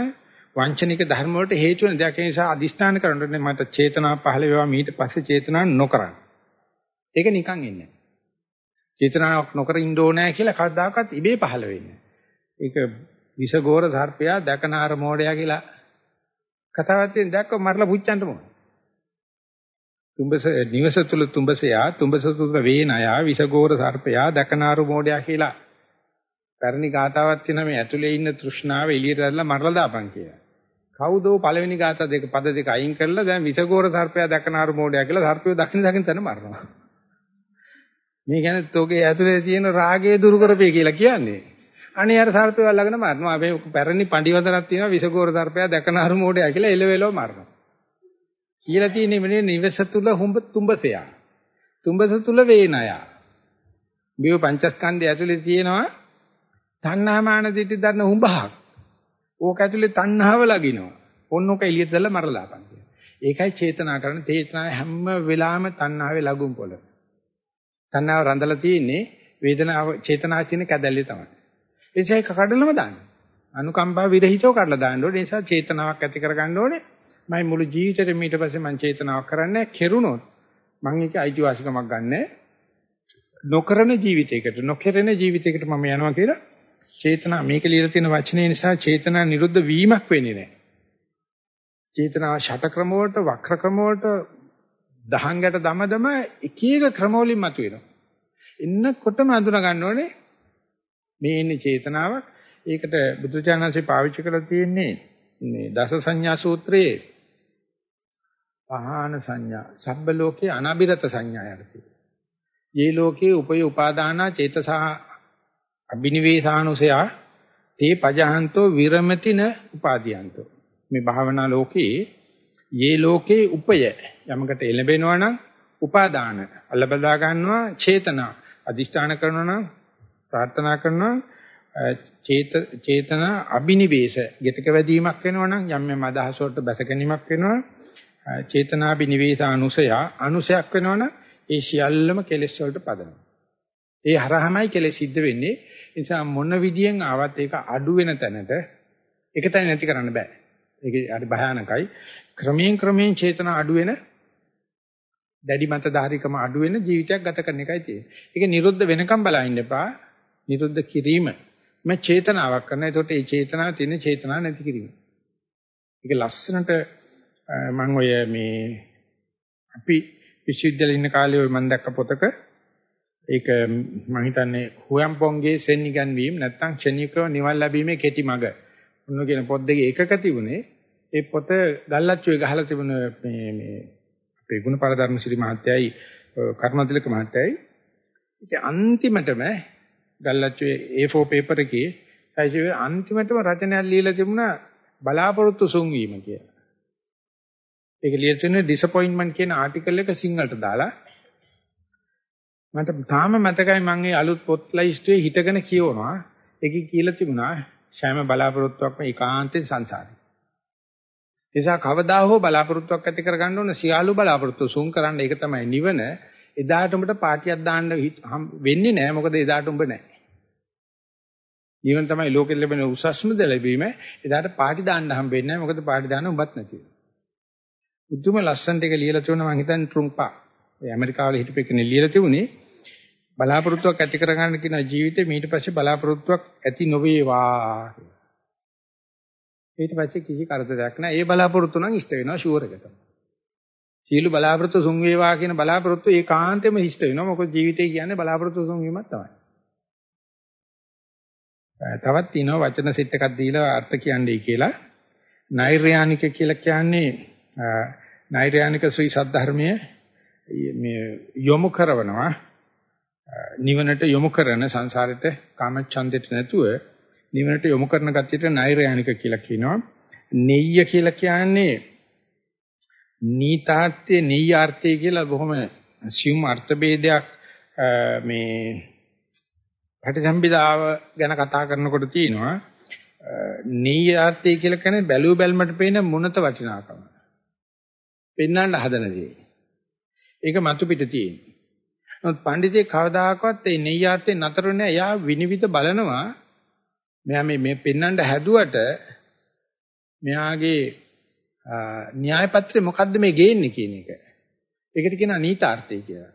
වංචනික ධර්ම වලට හේතු වෙන දෙයක් නිසා අදිස්ථාන කරනකොට මට චේතනා පහළ වේවා ඊට පස්සේ චේතනා නොකරන්න. ඒක නිකන් ඉන්නේ. චේතනාවක් නොකර ඉන්න ඕනෑ කියලා කවදාකවත් ඉබේ පහළ වෙන්නේ. ඒක විසගෝර සර්පයා දැකනාර මෝඩයා කියලා කතාවක් තියෙන දැක්ක මරලා පුච්චන්න ඕන. තුඹස නිවස තුල තුඹසයා තුඹස තුල වේනයා විසගෝර සර්පයා දැකනාරු මෝඩයා කියලා පැරණි ගාතාවක් තියෙනවා මේ ඇතුලේ ඉන්න තෘෂ්ණාව එළියට දැල්ලා මරලා දාපන් කියලා. කවුදෝ පළවෙනි ගාථා දෙක පද දෙක අයින් කරලා දැන් විසගෝර සර්පයා දැකනාරු මෝඩයා කියලා සර්පය දකින්න දකින්න තැන මරනවා. මේ කියන්නේ තෝගේ ඇතුලේ තියෙන රාගය දුරු කරපේ කියලා කියන්නේ. අනේ අර සර්පය වල්ලාගෙන මරනවා. අපි පැරණි පඬිවදනක් තියෙනවා විසගෝර සර්පයා දැකනාරු මෝඩයා කියලා එලවෙලව මරනවා. කියලා තියෙන්නේ මෙන්න නිවස තුල හුඹ තුඹසයා. තුඹස තුල වේනය. මේ පංචස්කන්ධය ඇතුලේ තියෙනවා තණ්හාමාන දිටි දන්න හුඹහක්. ඕක ඇතුලේ තණ්හාව ලගිනවා. ඔන්න ඕක එළියට දැල්ලා මරලා දාපන් කියලා. ඒකයි චේතනා කරන චේතනාව හැම වෙලාවෙම තණ්හාවේ ලඟුම් පොළ. තණ්හාව රඳලා තියෙන්නේ වේදනාව චේතනාව තියෙන කැදැල්ලේ තමයි. ඒ නිසා ඒක කඩලම දාන්න. අනුකම්පා විරහිතව කඩලා දාන්න ඕනේ. ඒ නිසා චේතනාවක් ඇති කරගන්න ඕනේ. මම මුළු ජීවිතේම ඊට පස්සේ මම චේතනාවක් කරන්නේ කෙරුණොත් මම ඒක අයිතිවාසිකමක් ගන්නෑ. නොකරන ජීවිතයකට නොකරන ජීවිතයකට මම යනවා කියලා චේතනා මේක ලියලා තියෙන වචනේ නිසා චේතනා නිරුද්ධ වීමක් වෙන්නේ නැහැ. චේතනා ෂට ක්‍රම වලට වක්‍ර ක්‍රම වලට දහංගට දමදම එක එක ක්‍රම වලින් මතුවෙනවා. එන්නකොටම අඳුන ගන්න ඕනේ මේ ඉන්නේ චේතනාවක්. ඒකට බුදුචානන්සේ පාවිච්චි කරලා තියෙන්නේ මේ දස සංඥා සූත්‍රයේ පහාන සංඥා සබ්බ ලෝකේ අනබිරත සංඥා යටතේ. මේ ලෝකේ උපය උපාදානා චේතසහ අබිනිවේසානුසයා තේ පජහන්තෝ විරමතින උපාදීයන්තෝ මේ භාවනා ලෝකේ යේ ලෝකේ උපය යමකට එළඹෙනවා නම් උපාදාන අල්ලබදා ගන්නවා චේතනා අදිෂ්ඨාන කරනවා නම් ප්‍රාර්ථනා කරනවා චේත චේතන අබිනිවේෂ ගෙටක වැදීමක් වෙනවා නම් යම් යම් අදහස් වලට බැස ගැනීමක් වෙනවා චේතනාබිනිවේෂ අනුසය අනුසයක් වෙනවා නම් ඒ සියල්ලම කෙලෙස් වලට පදනවා. ඒ හරහමයි කෙලෙස් සිද්ධ වෙන්නේ. නිසා මොන විදියෙන් ආවත් ඒක අඩු වෙන තැනට ඒක තමයි නැති කරන්න බෑ. ඒක හරි භයානකයි. ක්‍රමයෙන් ක්‍රමයෙන් චේතනා අඩු වෙන දැඩි මතධාරිකම අඩු වෙන ජීවිතයක් ගත කරන එකයි තියෙන්නේ. ඒක නිරුද්ධ වෙනකම් බලන්න එපා. නිරුද්ධ කිරීම මම චේතනාවක් කරනවා. ඒකට ඒ චේතනාව තියෙන චේතනාව නැති කිරීම. ඒක ලස්සනට මම ඔය මේ අපි විශ්වවිද්‍යාලේ ඉන්න කාලේ ඔය මම දැක්ක පොතක ඒක මම හිතන්නේ හුයම්පොන්ගේ සෙන් ඉගන්වීම නැත්නම් ක්ෂණිකව නිවන් ලැබීමේ කෙටි මඟ. මොන කියන පොත් දෙකේ එකක තිබුණේ ඒ පොත ගල්ලච්චුවේ ගහලා තිබුණ මේ මේ අපේ ගුණපාල ශ්‍රී මහත්තයයි කර්මතිලක මහත්තයයි ඉතින් අන්තිමටම ගල්ලච්චුවේ A4 පේපර් එකේ සයිසෙ අන්තිමටම රචනයක් ලියලා තිබුණා බලාපොරොත්තු සුන් වීම කියලා. ඒක ලියලා තියෙන disappointment කියන ආටිකල් එක සිංහලට දාලා මට තාම මතකයි මම ඒ අලුත් පොත් ලයිස්ට්ුවේ හිටගෙන කියවනවා. ඒකේ කියලා තිබුණා සෑම බලාපොරොත්තුවක්ම ඒකාන්තයෙන් සංසාරේ. නිසා කවදා හෝ බලාපොරොත්තුවක් ඇති කරගන්න ඕන සියලු බලාපොරොත්තු සුන් කරන්න ඒක තමයි නිවන. එදාට උඹට පාටියක් දාන්න වෙන්නේ නැහැ මොකද එදාට උඹ නැහැ. නිවන තමයි ලෝකෙ ලැබෙන උසස්ම ද ලැබීම. එදාට පාටි දාන්න හම්බෙන්නේ නැහැ මොකද පාටි දාන්න උඹත් නැති වෙනවා. උතුම ලස්සනට එක ලියලා තියෙනවා මම හිතන්නේ ට්‍රුම්පා. ඒ ඇමරිකාවල හිටපු එකනේ ලියලා තිබුණේ බලාපොරොත්තුවක් ඇති කරගන්න කියන ජීවිතේ ඊට පස්සේ බලාපොරොත්තුවක් ඇති නොවේවා කියලා. ඊට පස්සේ කිසි කරදරයක් නැහැ. ඒ බලාපොරොත්තු නම් ඉෂ්ට වෙනවා ෂුවර් එක තමයි. සීළු බලාපොරොත්තු සුන් වේවා කියන බලාපොරොත්තු ඒකාන්තෙම ඉෂ්ට වෙනවා. මොකද ජීවිතය කියන්නේ බලාපොරොත්තු සුන් වීමක් තමයි. තවත් තියෙනවා වචන සෙට් එකක් දීලා අර්ථ කියන්නේ කියලා. නෛර්යානික කියලා කියන්නේ නෛර්යානික ශ්‍රී සද්ධර්මයේ මේ යොමු කරනවා නිවනට යොමු කරන සංසාරෙට කාමච්ඡන්දෙට නැතුව නිවනට යොමු කරන කතියට නෛර්යානික කියලා කියනවා. නෙය්‍ය කියලා කියන්නේ නීතාර්ථයේ නෙය්‍යාර්ථය කියලා බොහොම assume අර්ථ ભેදයක් මේ පටිසම්භිදාව ගැන කතා කරනකොට තියෙනවා. නෙය්‍යාර්ථය කියලා කියන්නේ බැලු බැල්මට පේන මුනත වටිනාකම. පෙන්වන්න හදන දේ. ඒක මතු පිට තියෙන්නේ. නමුත් පඬිතේ කවදාකවත් මේ නෙය්‍යාර්ථේ නතර වෙන්නේ එයා විනිවිද බලනවා මෙයා මේ මේ පෙන්වන්න හැදුවට මෙයාගේ න්‍යාය පත්‍රේ මොකද්ද මේ ගේන්නේ කියන එක. ඒකට කියනවා නීතාර්ථය කියලා.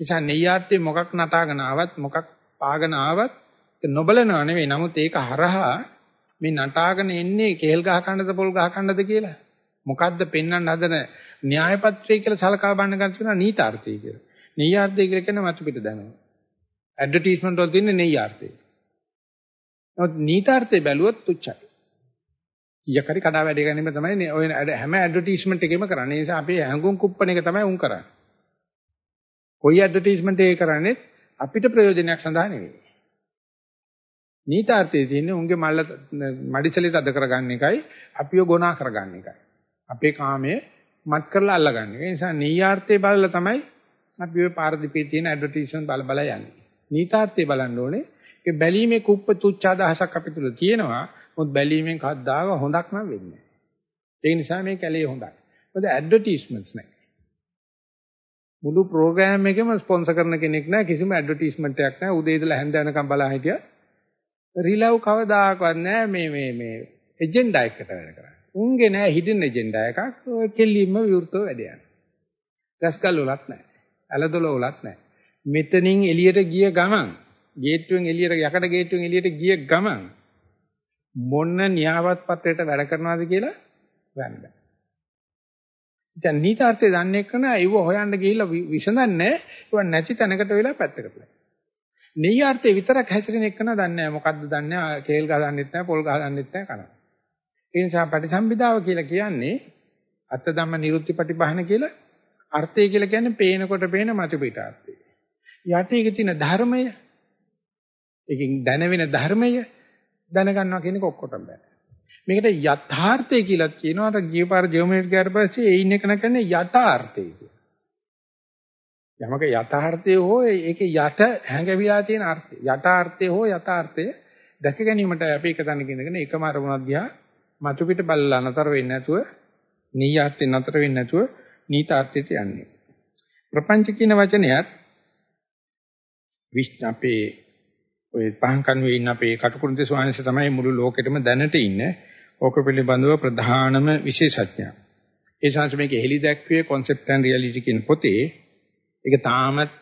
නිසා නෙය්‍යාර්ථේ මොකක් නටාගෙන ආවත් මොකක් පාගෙන ආවත් නොබලනව නෙවෙයි. නමුත් ඒක හරහා මේ නටාගෙන එන්නේ කේල් ගහ කන්නද පොල් ගහ කන්නද කියලා. මොකද්ද පෙන්වන්න හදන න්‍යාය පත්‍රය කියලා සලකා බලන්න ගන්න තියෙනවා නීතාර්ථය කියලා. නෙය්‍යාර්ථය කියලා කියන්නේ මතු පිට දැනුම. ඇඩ්වර්ටයිස්මන්ට් වල තියෙන නෙය්‍යාර්ථය. නමුත් නීතාර්ථය බැලුවොත් තුච්චයි. කීයක් හරි කඩා වැඩ ගැනීම තමයි ඔය හැම ඇඩ්වර්ටයිස්මන්ට් එකෙම කරන්නේ. ඒ නිසා අපි හැඟුම් කුප්පන එක තමයි උන් කරන්නේ. කොයි ඇඩ්වර්ටයිස්මන්ට් එක කරන්නේ අපිට ප්‍රයෝජනයක් සඳහා නෙවෙයි. නීතාර්ථයේ තියෙන්නේ උන්ගේ මල්ල මඩිසලෙත් අද කරගන්න එකයි අපිව ගොනා කරගන්න එකයි. අපේ කාමයේ මත් කරලා අල්ලගන්න එක. ඒ නිසා නීයාර්ථයේ බලලා තමයි අපි ඔය පාරදීපේ තියෙන ඇඩ්වර්ටයිස්මන්ට් බල බල යන්නේ. නීතාර්ථයේ බලන්න ඕනේ ඒ බැලීමේ කුප්ප තුච්ච අදහසක් අපි තුල තියෙනවා. මොකද බැලීමෙන් කද්දාව හොඳක් නම් වෙන්නේ නැහැ. ඒ නිසා මේ කැලේ හොඳයි. මොකද ඇඩ්වර්ටයිස්මන්ට්ස් නැහැ. මුළු ප්‍රෝග්‍රෑම් එකෙම ස්පොන්සර් කරන කෙනෙක් නැහැ කිසිම ඇඩ්වර්ටයිස්මන්ට් එකක් නැහැ. උදේ ඉඳලා හැන්ද වෙනකම් බලා හිටියා. රිලව් කවදාකවත් නැහැ මේ මේ මේ එජෙන්ඩා එකකට වැඩ කරන්නේ. උන්ගේ නැහැ හිඩන් එජෙන්ඩා එකක්. ඔය කෙලින්ම විවෘතව වැඩ යනවා. ගස්කල් වලත් නැහැ. ඇලදොල වලත් නැහැ. මෙතනින් එළියට ගිය ගමන් ගේට්ටුවෙන් එළියට යකඩ ගේට්ටුවෙන් එළියට ගිය ගමන් මොන න්‍යායවත් පත්‍රයට වැඩ කරනවද කියලා ගන්න බෑ. දැන් නීතාර්ථය දන්නේ කරන ඒව හොයන්න ගිහිල්ලා විසඳන්නේ ඒව නැති තැනකට වෙලා පැත්තකට. නෙయ్యාර්ථය විතරක් හැසිරෙන එක නා දන්නේ නැහැ. මොකද්ද දන්නේ නැහැ. කේල් ගහ දන්නෙත් නැහැ, පොල් ගහ දන්නෙත් නැහැ කනවා. ඒ නිසා පටිසම්භිදාව කියලා කියන්නේ අත්ත ධම්ම නිරුත්ති පටිපහන කියලා අර්ථය කියලා කියන්නේ පේනකොට පේන මතු පිට අර්ථය. යටි එකේ තියෙන ධර්මය ඒකෙන් දැනෙන ධර්මය දැනගන්නවා කියන එක ඔක්කොටම බෑ. මේකට යථාර්ථය කියලා කියනවා. අර ගියපාර ජර්මනිට ගියාට පස්සේ ඒ ඉන්න කෙනා කියන්නේ යථාර්ථය කියලා. යමක යථාර්ථය හෝ ඒකේ යට හැඟවිලා තියෙන අර්ථය. යථාර්ථය හෝ යථාර්ථය දැක ගැනීමට අපි එක තැනක ඉඳගෙන එකම අරමුණක් දිහා මතු පිට බලලා නතර වෙන්නේ නැතුව නීයාර්ථේ නතර වෙන්නේ නැතුව නීතාර්ථයට යන්නේ. ප්‍රපංච කියන වචනයත් විශ්න අපේ ඔය පහන් කන්වේ ඉන්න අපේ කටුකුරුන්දේ ස්වාමීන් තමයි මුළු ලෝකෙටම දැනට ඉන්නේ. ඕක පිළිබඳව ප්‍රධානම විශේෂඥයා. ඒ ශාස්ත්‍ර මේක හෙලි දැක්වේ concept and reality කියන පොතේ ඒක තාමත්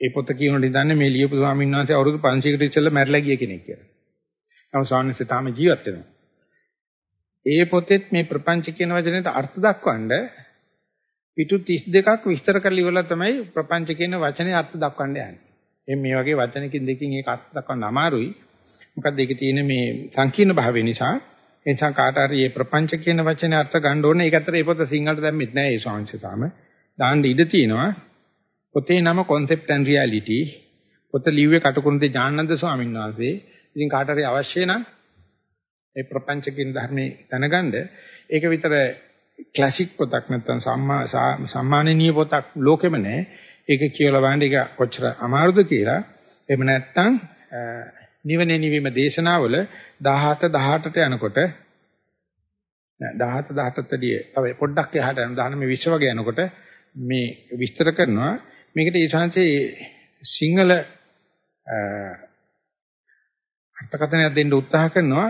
ඒ පොත කියනකොට ඉඳන්නේ මේ ලියපු ස්වාමීන් වහන්සේ අවුරුදු 500කට ඉස්සෙල්ලා මැරිලා ගිය කෙනෙක් කියලා. නමුත් ස්වාමීන් වහන්සේ තාම ජීවත් වෙනවා. ඒ පොතෙත් මේ ප්‍රපංච කියන වචනයට අර්ථ දක්වන්න පිටු 32ක් විස්තර කරලා ඉවරලා තමයි ප්‍රපංච කියන වචනේ අර්ථ දක්වන්න යන්නේ. එම් මේ වගේ වචනකින් දෙකකින් ඒක අර්ථ දක්වන්න අමාරුයි. මොකද ඒකේ තියෙන මේ සංකීර්ණ භාවය නිසා ඒ නිසා කාට හරි මේ ප්‍රපංච කියන වචනේ අර්ථ ගන්න ඕනේ. ඒක අතර ඒ පොත සිංහලට දැම්මෙත් නෑ ඒ ස්වාමීන් තාම. දාන්න ඉඩ තියෙනවා. පොතේ නම Concept and Reality. පොත ලිව්වේ කටුකුරුන්දේ ඥානන්ද ස්වාමීන් වහන්සේ. ඉතින් කාට හරි අවශ්‍ය නම් ඒ ප්‍රපංච කියන ධර්මයේ දැනගන්න ඒක විතර ක්ලාසික් පොතක් නැත්නම් සම්මා සම්මානනීය පොතක් ලෝකෙම නැහැ. ඒක කියලා බලන්න ඒක කොච්චර අමාරුද කියලා. එහෙම නැත්නම් නිවනේ නිවීම දේශනාවල 17 18ට යනකොට 17 18ට දී තව පොඩ්ඩක් එහාට යන 19 20 වගේ යනකොට මේ විස්තර කරනවා මේකට ඒ සංසේ සිංහල අර්ථකථනයක් දෙන්න උත්සාහ කරනවා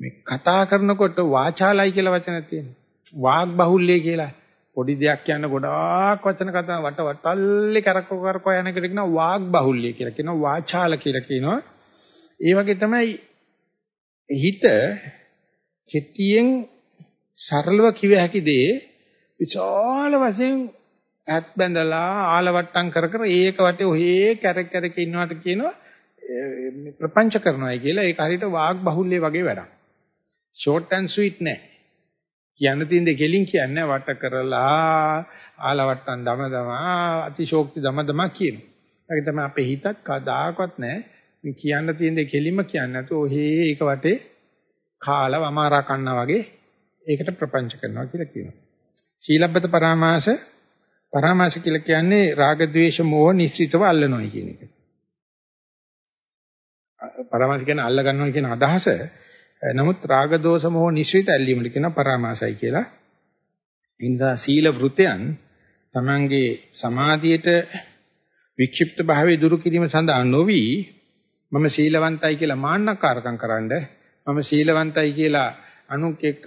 මේ කතා කරනකොට වාචාලයි කියලා වචනයක් තියෙනවා. වාග් බහුල්‍ය කියලා පොඩි දෙයක් කියන්න ගොඩාක් වචන කතා වට වටල්ලේ කරකෝ කරකෝ යන එකට කියනවා වාග් බහුල්‍ය කියලා කියනවා වාචාල කියලා කියනවා. ඒ වගේ තමයි හිත කෙටියෙන් සරලව කිව හැකි දේ විශාල වශයෙන් ඇත් බැඳලා ආලවට්ටම් කර කර ඒක වටේ ඔහේ කැරක් කැරක ඉන්නවට කියනවා ප්‍රපංච කරනවායි කියලා ඒක හරියට වාග් බහුල්‍ය වගේ වැඩක්. ෂෝට් ඇන්ඩ් ස්වීට් නෑ. කියන්න තියෙන දේ කෙලින් කියන්නේ වට කරලා ආලවට්ටම් දම දමා අතිශෝක්ති දම දම කියනවා. ඒක තමයි අපේ හිතත් කදාකවත් නෑ. මේ කියන්න තියෙන දේ කෙලින්ම කියන්නේ නැතුව ඔහේ ඒක වටේ කාලා වමාරා කන්නා වගේ ඒකට ප්‍රපංච කරනවා කියලා කියනවා. සීලබ්බත පරාමාස පරාමාස කියලා කියන්නේ රාග ద్వේෂ මෝහ නිස්සිතව අල්ලනවා කියන එක. පරාමාස කියන්නේ අල්ල ගන්නවා කියන අදහස නමුත් රාග දෝෂ මොහ නිශ්චිත ඇල්ලීමට කියන පරාමාසයි කියලා. ඉන්දා සීල වෘතයන් තමංගේ සමාධියට වික්ෂිප්ත භාවයේ දුරු කිරීම සඳහා නොවි මම සීලවන්තයි කියලා මාන්නකාරකම් කරන්න මම සීලවන්තයි කියලා අනුක් එක්ක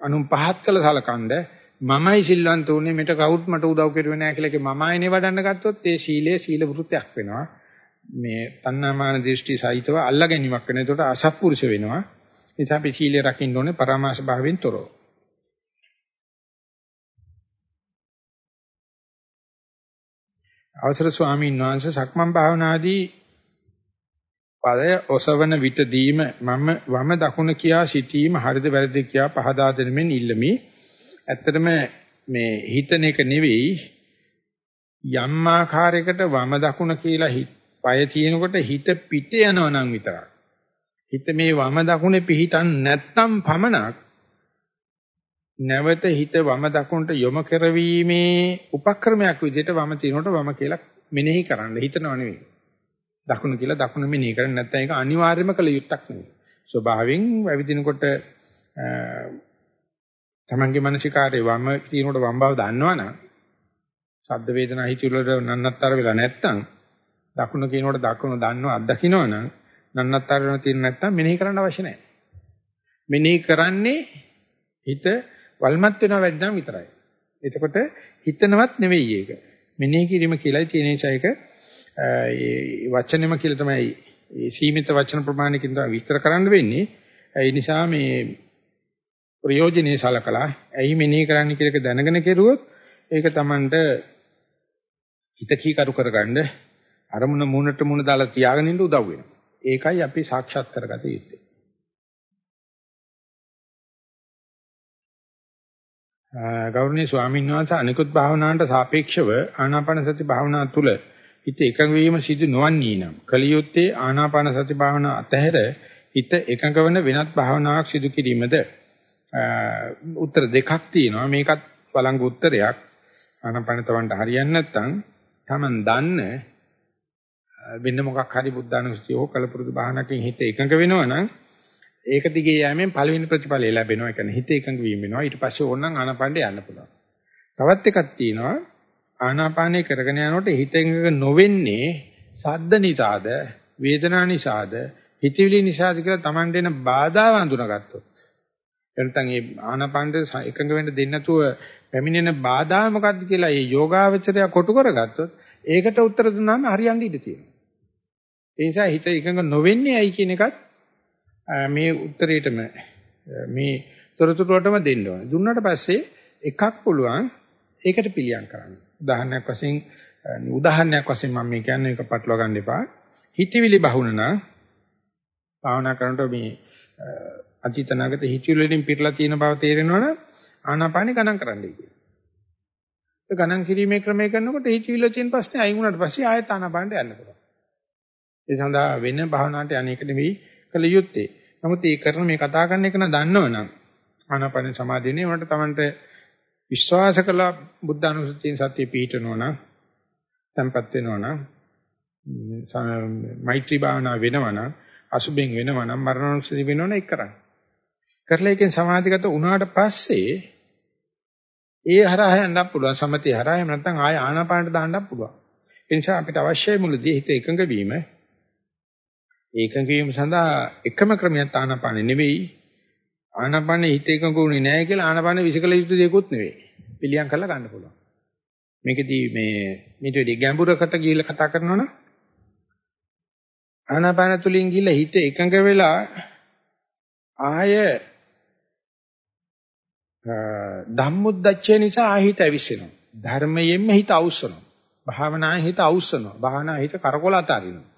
අනුන් පහත් කළ සලකනද මමයි සිල්වන්ත උනේ මෙට කවුරුත් මට උදව් කරුවේ නැහැ කියලා කි මමයිනේ වඩන්න ගත්තොත් ඒ සීලය සීල වෘතයක් වෙනවා මේ තණ්හාමාන දෘෂ්ටි සහිතව අල්ලා ගැනීමක් වෙන. ඒකට අසත්පුරුෂ වෙනවා. ඒ නිසා අපි සීලය රකින්න ඕනේ පරාමාස භාවයෙන් තොරව. අවසර ස්වාමීන් වහන්සේ සක්මන් භාවනාදී පදය ඔසවන විටදීම මම වම දකුණ කියා සිටීම හරිද වැරදිද කියා පහදා දෙනෙමින් ඉල්ලමි. ඇත්තටම මේ හිතන එක නෙවෙයි යම් ආකාරයකට වම දකුණ කියලා පය තියෙනකොට හිත පිට යනවා නම් විතරක්. හිත මේ වම දකුණේ පිහිටන් නැත්නම් පමණක් නැවත හිත වම දකුණට යොමු කරවීමේ උපක්‍රමයක් විදිහට වම තිනකොට වම කියලා මෙනෙහි කරන්න හිතනව නෙවෙයි. දකුණ කියලා දකුණ මෙනෙහි කරන්නේ නැත්නම් ඒක අනිවාර්යම කළ යුත්තක් නෙවෙයි. ස්වභාවයෙන් වැවිදිනකොට තමන්ගේ මානසිකාරේ වම තිනකොට වම් බව දන්නවනම් ශබ්ද වේදනා හිතුවලට නන්නත්තර වෙලා නැත්නම් දකුණ කියනකොට දකුණ දන්නව අත්දකින්නවනම් නන්නත්තර වෙන තියෙන නැත්තම් මෙනෙහි කරන්න අවශ්‍ය නැහැ. මෙනෙහි කරන්නේ හිත වල්මත් වෙනව වැඩනම් විතරයි. එතකොට හිතනවත් නෙවෙයි ඒක. මෙනෙහි කිරීම කියලායි තියෙන නිසා ඒක ඒ වචනෙම කියලා තමයි ඒ සීමිත වචන ප්‍රමාණයකින් තමයි විස්තර කරන්න වෙන්නේ. ඒ නිසා මේ ප්‍රයෝජනේ සලකලා ඇයි මෙනෙහි කරන්න කියලා එක දැනගෙන කෙරුවොත් ඒක Tamanට හිත කීකරු කරගන්න අරමුණ මූණට මූණ දාලා තියාගෙන ඉන්න උදව් වෙනවා. ඒකයි අපි සාක්ෂාත් කරගත යුත්තේ. ගෞරවනීය ස්වාමීන් වහන්සේ අනිකුත් භාවනාවට සාපේක්ෂව ආනාපාන සති භාවනාව තුළ හිත එකඟ වීම සිදු නොවන්නේ නම් කලියොත්තේ ආනාපාන සති භාවනාව අතහැර හිත එකඟ වෙන වෙනත් භාවනාවක් සිදු කිරීමද උත්තර දෙකක් තියෙනවා මේකත් බලංගු උත්තරයක් ආනාපාන තවන්ට හරියන්නේ නැත්නම් Taman දන්න වෙන මොකක් හරි බුද්ධානුස්සතිය හෝ කලපුරුදු බාහනකින් හිත එකඟ වෙනවනම් ඒක දිගේ යෑමෙන් පළවෙනි ප්‍රතිඵලය ලැබෙනවා. ඒ කියන්නේ හිත එකඟ වීම වෙනවා. ඊට පස්සේ ඕනනම් ආනාපානෙ යන්න පුළුවන්. තවත් එකක් තියෙනවා ආනාපානෙ කරගෙන යනකොට හිත එකඟ නොවෙන්නේ සද්ද නිසාද, වේදනා නිසාද, හිතවිලි නිසාද කියලා Taman දෙන බාධා වඳුනගත්තොත් එතන මේ ආනාපානට එකඟ වෙන්න දෙන්නේ නැතුව පැමිණෙන බාධා මොකක්ද කියලා මේ යෝගාවචරය කොටු කරගත්තොත් ඒකට උත්තර දුන්නාම හරියන්න ඉඩ තියෙනවා. ඒ නිසා හිත එකඟ නොවෙන්නේ ඇයි කියන එකත් මේ උත්තරේටම මේ තොරතුරු වලටම දෙන්න ඕනේ. දුන්නාට පස්සේ එකක් පුළුවන් ඒකට පිළියම් කරන්න. උදාහරණයක් වශයෙන් උදාහරණයක් වශයෙන් මම මේ කියන්නේ එක පටලවා ගන්න එපා. හිතවිලි බහුණ නම් භාවනා කරනකොට මේ අතීතනාගත හිතවිලි වලින් පිරලා තියෙන බව තේරෙනවනම් ආනාපානෙ ගණන් කරන්නයි කියන්නේ. ඒ ගණන් කිරීමේ ක්‍රමය කරනකොට හිතවිලි තියෙන ප්‍රශ්නේ අයින් වුණාට පස්සේ ආයත ආනාපානට යන්න පුළුවන්. ඒ සඳහා වෙන භාවනාවට අනේක නෙවෙයි කළ යුත්තේ. නමුත් මේ කරන මේ කතා කරන එක නම් දන්නවනම් ආනාපාන සමාධියනේ උනට Tamanට විශ්වාස කළ බුද්ධ අනුසතිය සත්‍ය පිහිටනවා නම් tempat වෙනවා නම් මෛත්‍රී භාවනා වෙනවා නම් අසුබෙන් වෙනවා නම් මරණානුස්සති වෙනවා නම් ඒක කරන්න. කරලා එකෙන් සමාධිගත වුණාට පස්සේ ඒ හරහා යන්න පුළුවන් සමතේ හරහා එහෙම නැත්නම් ආය ආනාපානට දාන්නත් පුළුවන්. ඒ නිසා අපිට අවශ්‍යයි මුලදී හිත එකඟ වීම. ඒකඟ වීම සඳහා එකම ක්‍රමයක් ආනාපානෙ නෙවෙයි. ආනාපානෙ හිත එකඟ වුණේ නැහැ කියලා ආනාපානෙ විසිකල යුතු දෙයක්වත් නෙවෙයි. පිළියම් කරලා ගන්න පුළුවන්. මේකදී මේ මේට වැඩි ගැඹුරකට ගිහිල්ලා කතා කරනවනම් ආනාපාන තුලින් ගිහිල්ලා හිත එකඟ වෙලා ආය ධම්මුද්දච්චය නිසා ආහිත ඇවිස්සෙනවා. ධර්මයෙන්ම හිත අවුස්සනවා. භාවනාවේ හිත අවුස්සනවා. භාවනාවේ හිත කරකොල අතාරිනවා.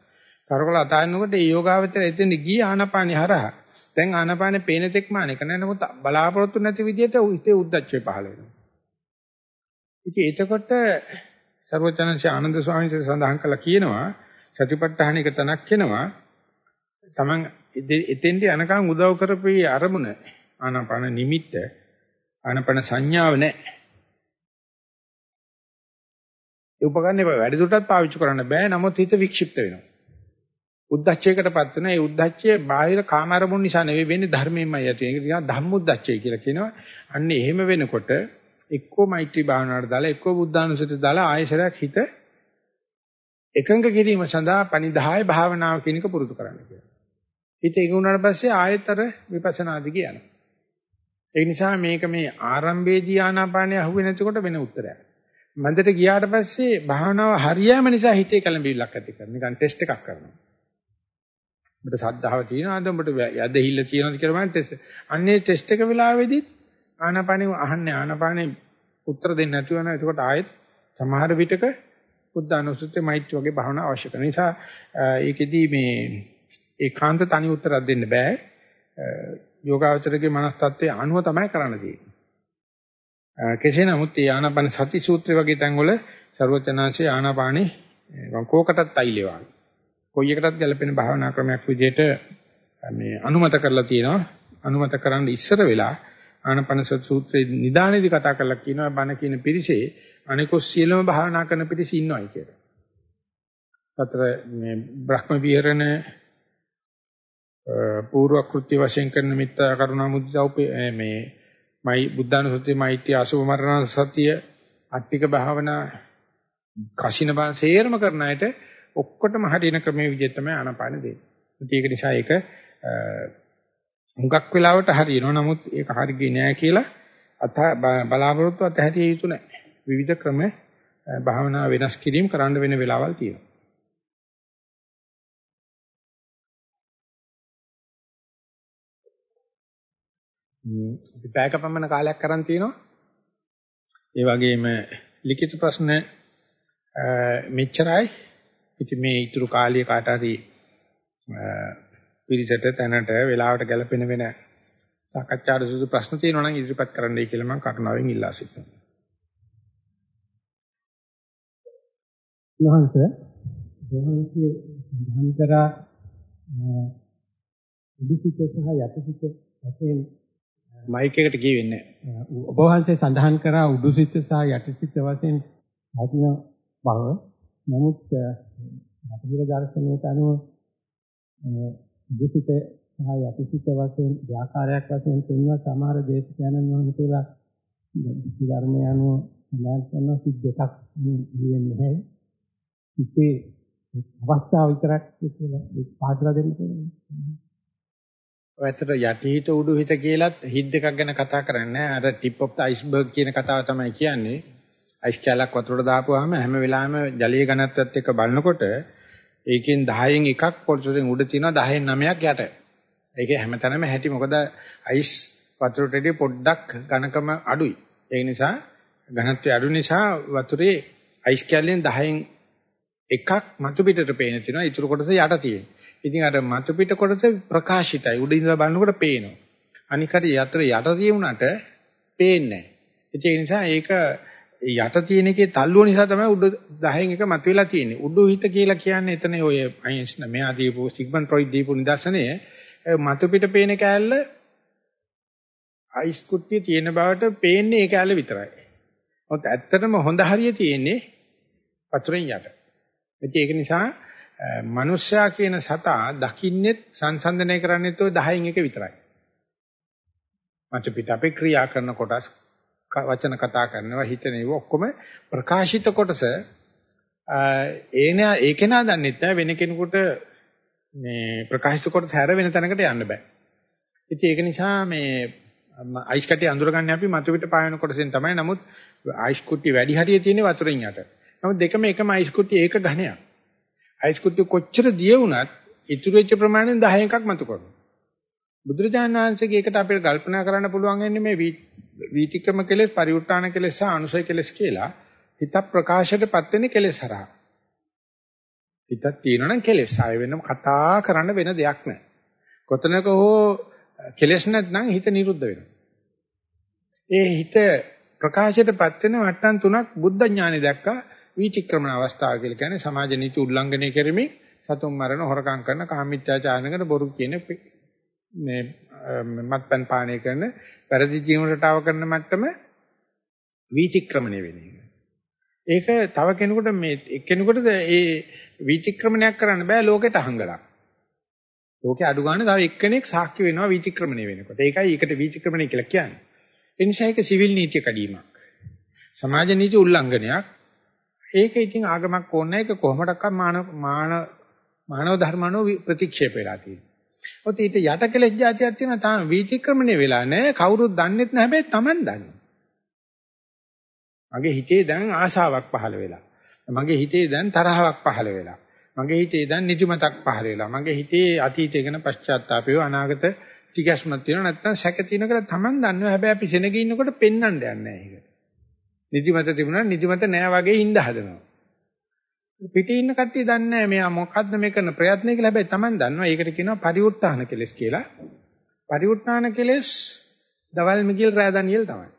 කරකොල අතාරිනකොට ඒ යෝගාවචර එතෙන් ගිය ආනාපානි හරහා දැන් ආනාපානේ පේන තෙක් මානෙක නැහැ. නමුත් බලාපොරොත්තු නැති විදිහට හිතේ උද්දච්චය පහළ වෙනවා. ඉතින් එතකොට සර්වචනංශ ආනන්ද ස්වාමීන් වහන්සේ සඳහන් කළා කියනවා සතිපට්ඨාන එක තනක් වෙනවා. සමන් එතෙන්ට යනකම් උදව් කරපේ අරමුණ ආනාපාන නිමිත්ත ආනාපාන සංඥාව නැහැ. ඒ උපකරණේ වැඩි දුරටත් පාවිච්චි කරන්න බෑ. නමුත් හිත වික්ෂිප්ත වෙනවා. උද්දච්චයකටපත් වෙන ඒ උද්දච්චය බාහිර කාම අරමුණු නිසා නෙවෙයි වෙන්නේ ධර්මයෙන්මයි ඇති. ඒක කියනවා ධම්මුද්දච්චය කියලා කියනවා. අන්න එහෙම වෙනකොට එක්කෝ මෛත්‍රී භාවනාවට දාලා එක්කෝ බුද්ධානුසතිය දාලා ආයෙසරක් හිත එකඟ කිරීම සඳහා පනිදාය භාවනාව කියන එක පුරුදු කරන්න කියලා. හිත එක වුණාට පස්සේ ආයෙතර විපස්සනාදි කියනවා. ඒ නිසා මේක මේ ආරම්භයේදී ආනාපානය අහුවේ නැතිකොට වෙන උත්තරයක්. මන්දට ගියාට පස්සේ භාවනාව හරියම නිසා හිතේ කලඹිල්ලක් ඇති කරන නිකන් ටෙස්ට් එකක් කරනවා. ඔබට සද්ධාව තියෙනවද? ඔබට යදහිල්ල තියෙනවද කියලා මම ටෙස්ට්. අන්නේ ටෙස්ට් එක වෙලාවේදී ආනාපානෙ අහන්නේ ආනාපානෙ උත්තර දෙන්නේ නැතුව යනවා. එතකොට ආයෙත් සමහර විටක බුද්ධ අනුසුත්තේ මෛත්‍රී වගේ භාවනා අවශ්‍ය කරන නිසා ඒකෙදී මේ ඒකාන්ත තනි උත්තරයක් දෙන්න බෑ. යෝගාවචරගේ මනස් tattve අනුව තමයි කරන්න තියෙන්නේ. කෙසේ නමුත් මේ ආනාපාන සති සූත්‍රය වගේ තැන්වල ਸਰවචනාංශේ ආනාපානේ කෝකටත් අයිලෙවා. කොයි එකටත් ගැලපෙන භාවනා ක්‍රමයක් විදිහට මේ අනුමත කරලා තියෙනවා. අනුමත කරන්න ඉස්සර වෙලා ආනාපාන සති සූත්‍රයේ නිදානේදී කතා කරලා කියනවා බණ කියන පිරිසේ අනිකොස් සියලුම භාවනා කරන පිරිස ඉන්නවයි කියලා. අතර මේ බ්‍රහ්ම විහරණ පූර්ව කෘත්‍ය වශයෙන් කරන මිත්‍යා කරුණා මුදිතා මේ මයි බුද්ධානුසතිය මෛත්‍රී අසුභ මරණ සතිය අට්ටික භාවනා කසින බාන සේරම කරන අයට ඔක්කොටම හරියන ක්‍රමයේ විදිහ තමයි ආනාපාන දෙන්නේ. ඒක නිසා ඒක හුඟක් වෙලාවට හරියනවා. නමුත් ඒක හරියන්නේ නැහැ කියලා අත බලාපොරොත්තු අතහැරිය යුතු නැහැ. විවිධ ක්‍රම භාවනා වෙනස් කිරීම කරන්න වෙන වෙලාවල් තියෙනවා. අපි පැයක පමණ කාලයක් කරන් තිනවා. ඒ වගේම ලිඛිත ප්‍රශ්න මෙච්චරයි. ඉතින් මේ ඊතුරු කාලය කාට හරි පිරිසට තැනට වෙලාවට ගැලපෙන වෙන සාකච්ඡාට සුදු ප්‍රශ්න තියෙනවා නම් ඉදිරිපත් කරන්නයි කියලා මම කරුණාවෙන් ඉල්ලා සිටිනවා. වහන්ස වහන්සේ සඳහන් කරා උඩුසිත සහ යටිසිත වශයෙන් මයික් එකට කියවෙන්නේ ඔබ වහන්සේ සඳහන් කරා උඩුසිත සහ යටිසිත වශයෙන් හදින බව නමුත් බටහිර දර්ශනයට අනුව උඩුසිත සහ යටිසිත වශයෙන් ව්‍යාකාරයක් වශයෙන් පෙන්වන සමහර දේශකයන්න් වහන්සේලා ධර්මය අනුව සඳහන් කරන සිත් දෙකක් වෙන්නේ නැහැ හිතේ අවස්ථාව විතරක් කියලා පාදලා දෙන්න පුළුවන්. ඔයතර යටිහිත උඩුහිත කියලත් හිත් දෙකක් ගැන කතා කරන්නේ අර ටිප් ඔෆ් ද අයිස්බර්ග් කියන කතාව තමයි කියන්නේ. අයිස් කැලක් වතුරට දාපුවාම හැම වෙලාවෙම ජලීය ඝනත්වයත් එක්ක බලනකොට ඒකෙන් 10න් එකක් පොළොසෙන් උඩ තියෙනවා 10න් 9ක් යට. ඒකේ හැමතැනම හැටි මොකද අයිස් වතුරටදී පොඩ්ඩක් ඝනකම අඩුයි. ඒ නිසා ඝනත්වය අඩු නිසා වතුරේ අයිස් කැලෙන් 10න් එකක් මතු පිටට පේන තියෙනවා. ඊටු කොටස යට තියෙනවා. ඉතින් අර මතු පිට කොටස ප්‍රකාශිතයි. උඩ ඉඳලා බලනකොට පේනවා. අනික හරි යතර යට තියුණාට පේන්නේ නැහැ. ඒ නිසා ඒක යට තියෙන එකේ තල්ලුව නිසා තමයි උඩ 10න් එක මතුවලා තියෙන්නේ. උඩු හිත කියලා කියන්නේ එතන ඔය අයින්ස්ටයින් මෙහා දීපු සිග්මන්ඩ් ෆ්‍රොයිඩ් දීපු නිදර්ශනය මතු පිට පේන කෑල්ල අයිස් කුට්ටිය තියෙන බවට පේන්නේ ඒ කෑල්ල විතරයි. මොකද ඇත්තටම හොඳ හරිය තියෙන්නේ වතුරෙන් යට. ඒක නිසා මනුෂ්‍යයා කියන සතා දකින්නෙත් සංසන්දනය කරන්නෙත් ඔය 10න් එක විතරයි. මත පිට අපේ ක්‍රියා කරන කොටස් වචන කතා කරනවා හිතන ඒවා ඔක්කොම ප්‍රකාශිත කොටස ඒන ඒක නා දන්නෙත් නෑ වෙන කෙනෙකුට මේ ප්‍රකාශිත කොටස හැර වෙන තැනකට යන්න බෑ. ඉතින් ඒක නිසා මේ අයිස් කටි අඳුරගන්නේ අපි මතු පිට පායන කොටසෙන් තමයි. නමුත් අයිස් කුට්ටි වැඩි හරිය තියෙන්නේ වතුරෙන් යට. නමුත් දෙකම එකම අයිස් කුට්ටි ඒක ඝනයක්. අයිස් කුට්ටි කොච්චර දිය වුණත් ඉතුරු වෙච්ච ප්‍රමාණයෙන් 10 එකක් මතු කරනවා. බුදුරජාණන් වහන්සේගේ එකට අපිට කල්පනා කරන්න පුළුවන් වෙන්නේ මේ වීතික්‍රම කෙලෙස්, පරිඋත්තාන කෙලෙස් සහ අනුසය කෙලෙස් කියලා හිත ප්‍රකාශයටපත් වෙන්නේ කෙලෙස් හරහා. හිතක් තියෙනවනම් කෙලෙස් ආය වෙනම කතා කරන්න වෙන දෙයක් නැහැ. කොතනක හෝ කෙලෙස් නැත්නම් හිත නිරුද්ධ වෙනවා. ඒ හිත ප්‍රකාශයටපත් වෙන වට්ටම් තුනක් බුද්ධ ඥානෙ දැක්කා වීතික්‍රමන අවස්ථාව කියලා කියන්නේ සමාජ නීති උල්ලංඝනය කරමින් සතුන් මරණ හොරකම් කරන කාමීත්‍යාචාරණ කරන බොරු කියන මේ මත්පැන් පානය කරන වැරදි ජීවන රටාව කරන මට්ටම වීතික්‍රමණය වෙන එක. ඒක තව කෙනෙකුට මේ එක්කෙනෙකුට ඒ වීතික්‍රමණයක් කරන්න බෑ ලෝකෙට අහංගලක්. ලෝකේ අඩු ගන්න තව එක්කෙනෙක් සාක්ෂි වෙනවා වීතික්‍රමණය වෙනකොට. ඒකයි ඒකට වීතික්‍රමණය කියලා කියන්නේ. ඒ නිසා ඒක සිවිල් නීතිය කඩීමක්. සමාජ නීති උල්ලංඝනයක්. ඒක ඉතින් ආගමක් ඕනේ ඒක කොහොමඩක්වත් මානව මානව ධර්මනෝ ප්‍රතික්ෂේප වෙලා තියෙනවා. ඔත ඊට යට කෙලෙස් જાතියක් තියෙනවා තාම වීතික්‍රමණය වෙලා නැහැ කවුරුත් දන්නෙත් නැහැ හැබැයි Taman දන්නේ. මගේ හිතේ දැන් ආශාවක් පහළ වෙලා. මගේ හිතේ දැන් තරහාවක් පහළ වෙලා. මගේ හිතේ දැන් නිදිමතක් පහළ වෙලා. මගේ හිතේ අතීතය ගැන පශ්චාත්තාපය අනාගත තිගැස්මක් තියෙනවා නැත්නම් සැක තියෙනවා කියලා Taman දන්නවා හැබැයි අපි සෙනග ඉන්නකොට පෙන්වන්න යන්නේ නැහැ ඒක. නිදිමත තිබුණා නිදිමත නෑ වගේ ඉඳ හදනවා. පිටේ ඉන්න කට්ටිය දන්නේ නැහැ මෙයා මොකද්ද මේ කරන ප්‍රයත්නය කියලා. හැබැයි Taman දන්නවා. ඒකට කියනවා පරිඋත්ථාන කෙලස් කියලා. පරිඋත්ථාන කෙලස් දවල් මිගිල් රෑ දනියල් තමයි.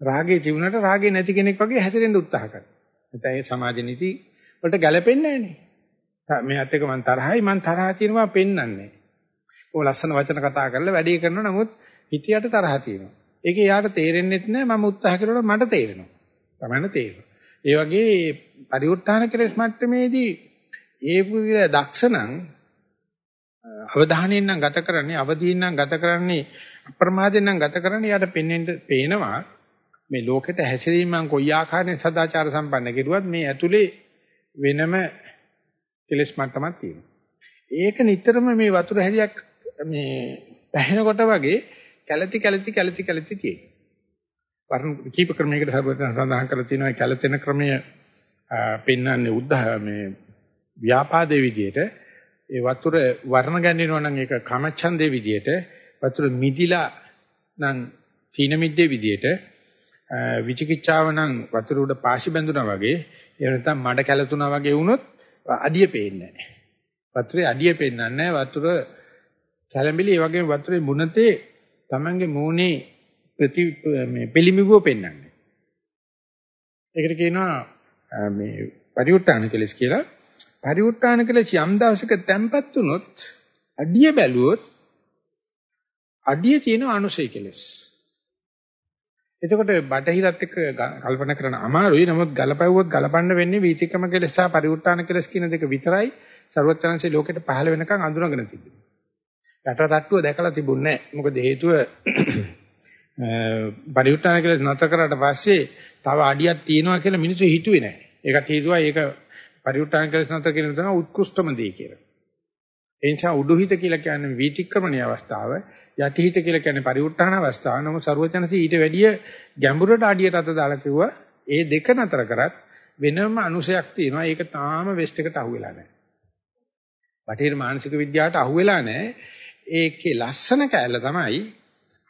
රාගේ තිබුණාට රාගේ නැති කෙනෙක් වගේ හැසිරෙන්න උත්සාහ කරනවා. නැත්නම් ඒ සමාජ නීති වලට ගැලපෙන්නේ නැහැ මෙයාත් එක මං තරහයි මං තරහා තියෙනවා පෙන්වන්නේ. ඕ ලස්සන වචන කතා කරලා වැඩේ කරනවා නමුත් හිතියට තරහ තියෙනවා. ඒක යාට තේරෙන්නෙත් නැහැ මම උත්සාහ කරනකොට මට තේරෙනවා. තමයි තේරෙනවා. ඒ වගේ පරිඋත්ථාන කෙලෙස් මට්ටමේදී ඒ පුදුල දක්ෂණං අවධානයෙන් නම් ගත කරන්නේ අවදීන් නම් ගත කරන්නේ අප්‍රමාදයෙන් නම් ගත කරන්නේ යාට පෙන්වෙන්න පේනවා මේ ලෝකෙට හැසිරීමෙන් කොයි ආකාරයෙන් සදාචාර සම්පන්න කෙරුවත් මේ ඇතුලේ වෙනම කෙලෙස් මට්ටමක් තියෙනවා. ඒක නිතරම මේ වතුර හැරියක් මේ පැහැෙනකොට වගේ කැළති කැළති කැළති කැළති තියෙනවා. වර්ණ කීප ක්‍රමයකට සඳහන් කරලා තියෙනවා කැළතෙන ක්‍රමය පෙන්වන්නේ උද්දා මේ ව්‍යාපාදේ විදියට ඒ වතුර වර්ණ ගැන්වෙනවා නම් ඒක කාමච්ඡන්දේ විදියට වතුර මිදිලා නම් තීන මිද්දේ විදියට විචිකිච්ඡාව නම් වතුර උඩ පාසි බැඳුනා වගේ එහෙම නැත්නම් මඩ කැළතුනා වගේ වුණොත් අඩිය පේන්නේ නැහැ. වතුරේ අඩිය පේන්නන්නේ නැහැ. වතුර කැළඹිලි ඒ වගේම වතුරේ මුණතේ Tamange මූණේ ප්‍රති මේ පිළිමිබුව පෙන්වන්නේ. ඒකට කියනවා මේ පරිඋත්තාන කෙලස් කියලා. පරිඋත්තාන කෙලස් යම් දවසක තැම්පත් වුණොත් අඩිය බැලුවොත් අඩිය තියෙන අනුසය කෙලස්. එතකොට බටහිරත් එක්ක කල්පනා කරන අමාරුයි. නමුත් ගලපැවුවොත් ගලපන්න වෙන්නේ වීතිකම කෙලස් සහ පරිඋත්තාන කෙලස් කියන දෙක විතරයි ਸਰවඥාන්සේ ලෝකෙට පහළ වෙනකන් අඳුනගෙන තිබුණේ. යට තට්ටුව දැකලා තිබුණේ නැහැ. මොකද හේතුව පරිඋත් ทาน කියලා නැතර කරාට පස්සේ තව අඩියක් තියෙනවා කියලා මිනිස්සු හිතුවේ නැහැ. ඒකට හේතුව ඒක පරිඋත් ทาน කියලා නැතර කියන දන උත්කෘෂ්ඨම දේ කියලා. ඒ නිසා උඩුහිත කියලා කියන්නේ වීතික්‍රමණීය අවස්ථාව, යටිහිත කියලා කියන්නේ පරිඋත් ทาน අවස්ථාව. නමුත් ਸਰවචනසී ඊට වැඩිය ගැඹුරට අඩියට අත දාලා කිව්වා ඒ දෙක නැතර කරත් වෙනම අනුසයක් තියෙනවා. ඒක තාම වෙස්ට් එකට අහුවෙලා නැහැ. බටහිර මානසික විද්‍යාවට අහුවෙලා නැහැ. ඒකේ ලස්සන කැලල තමයි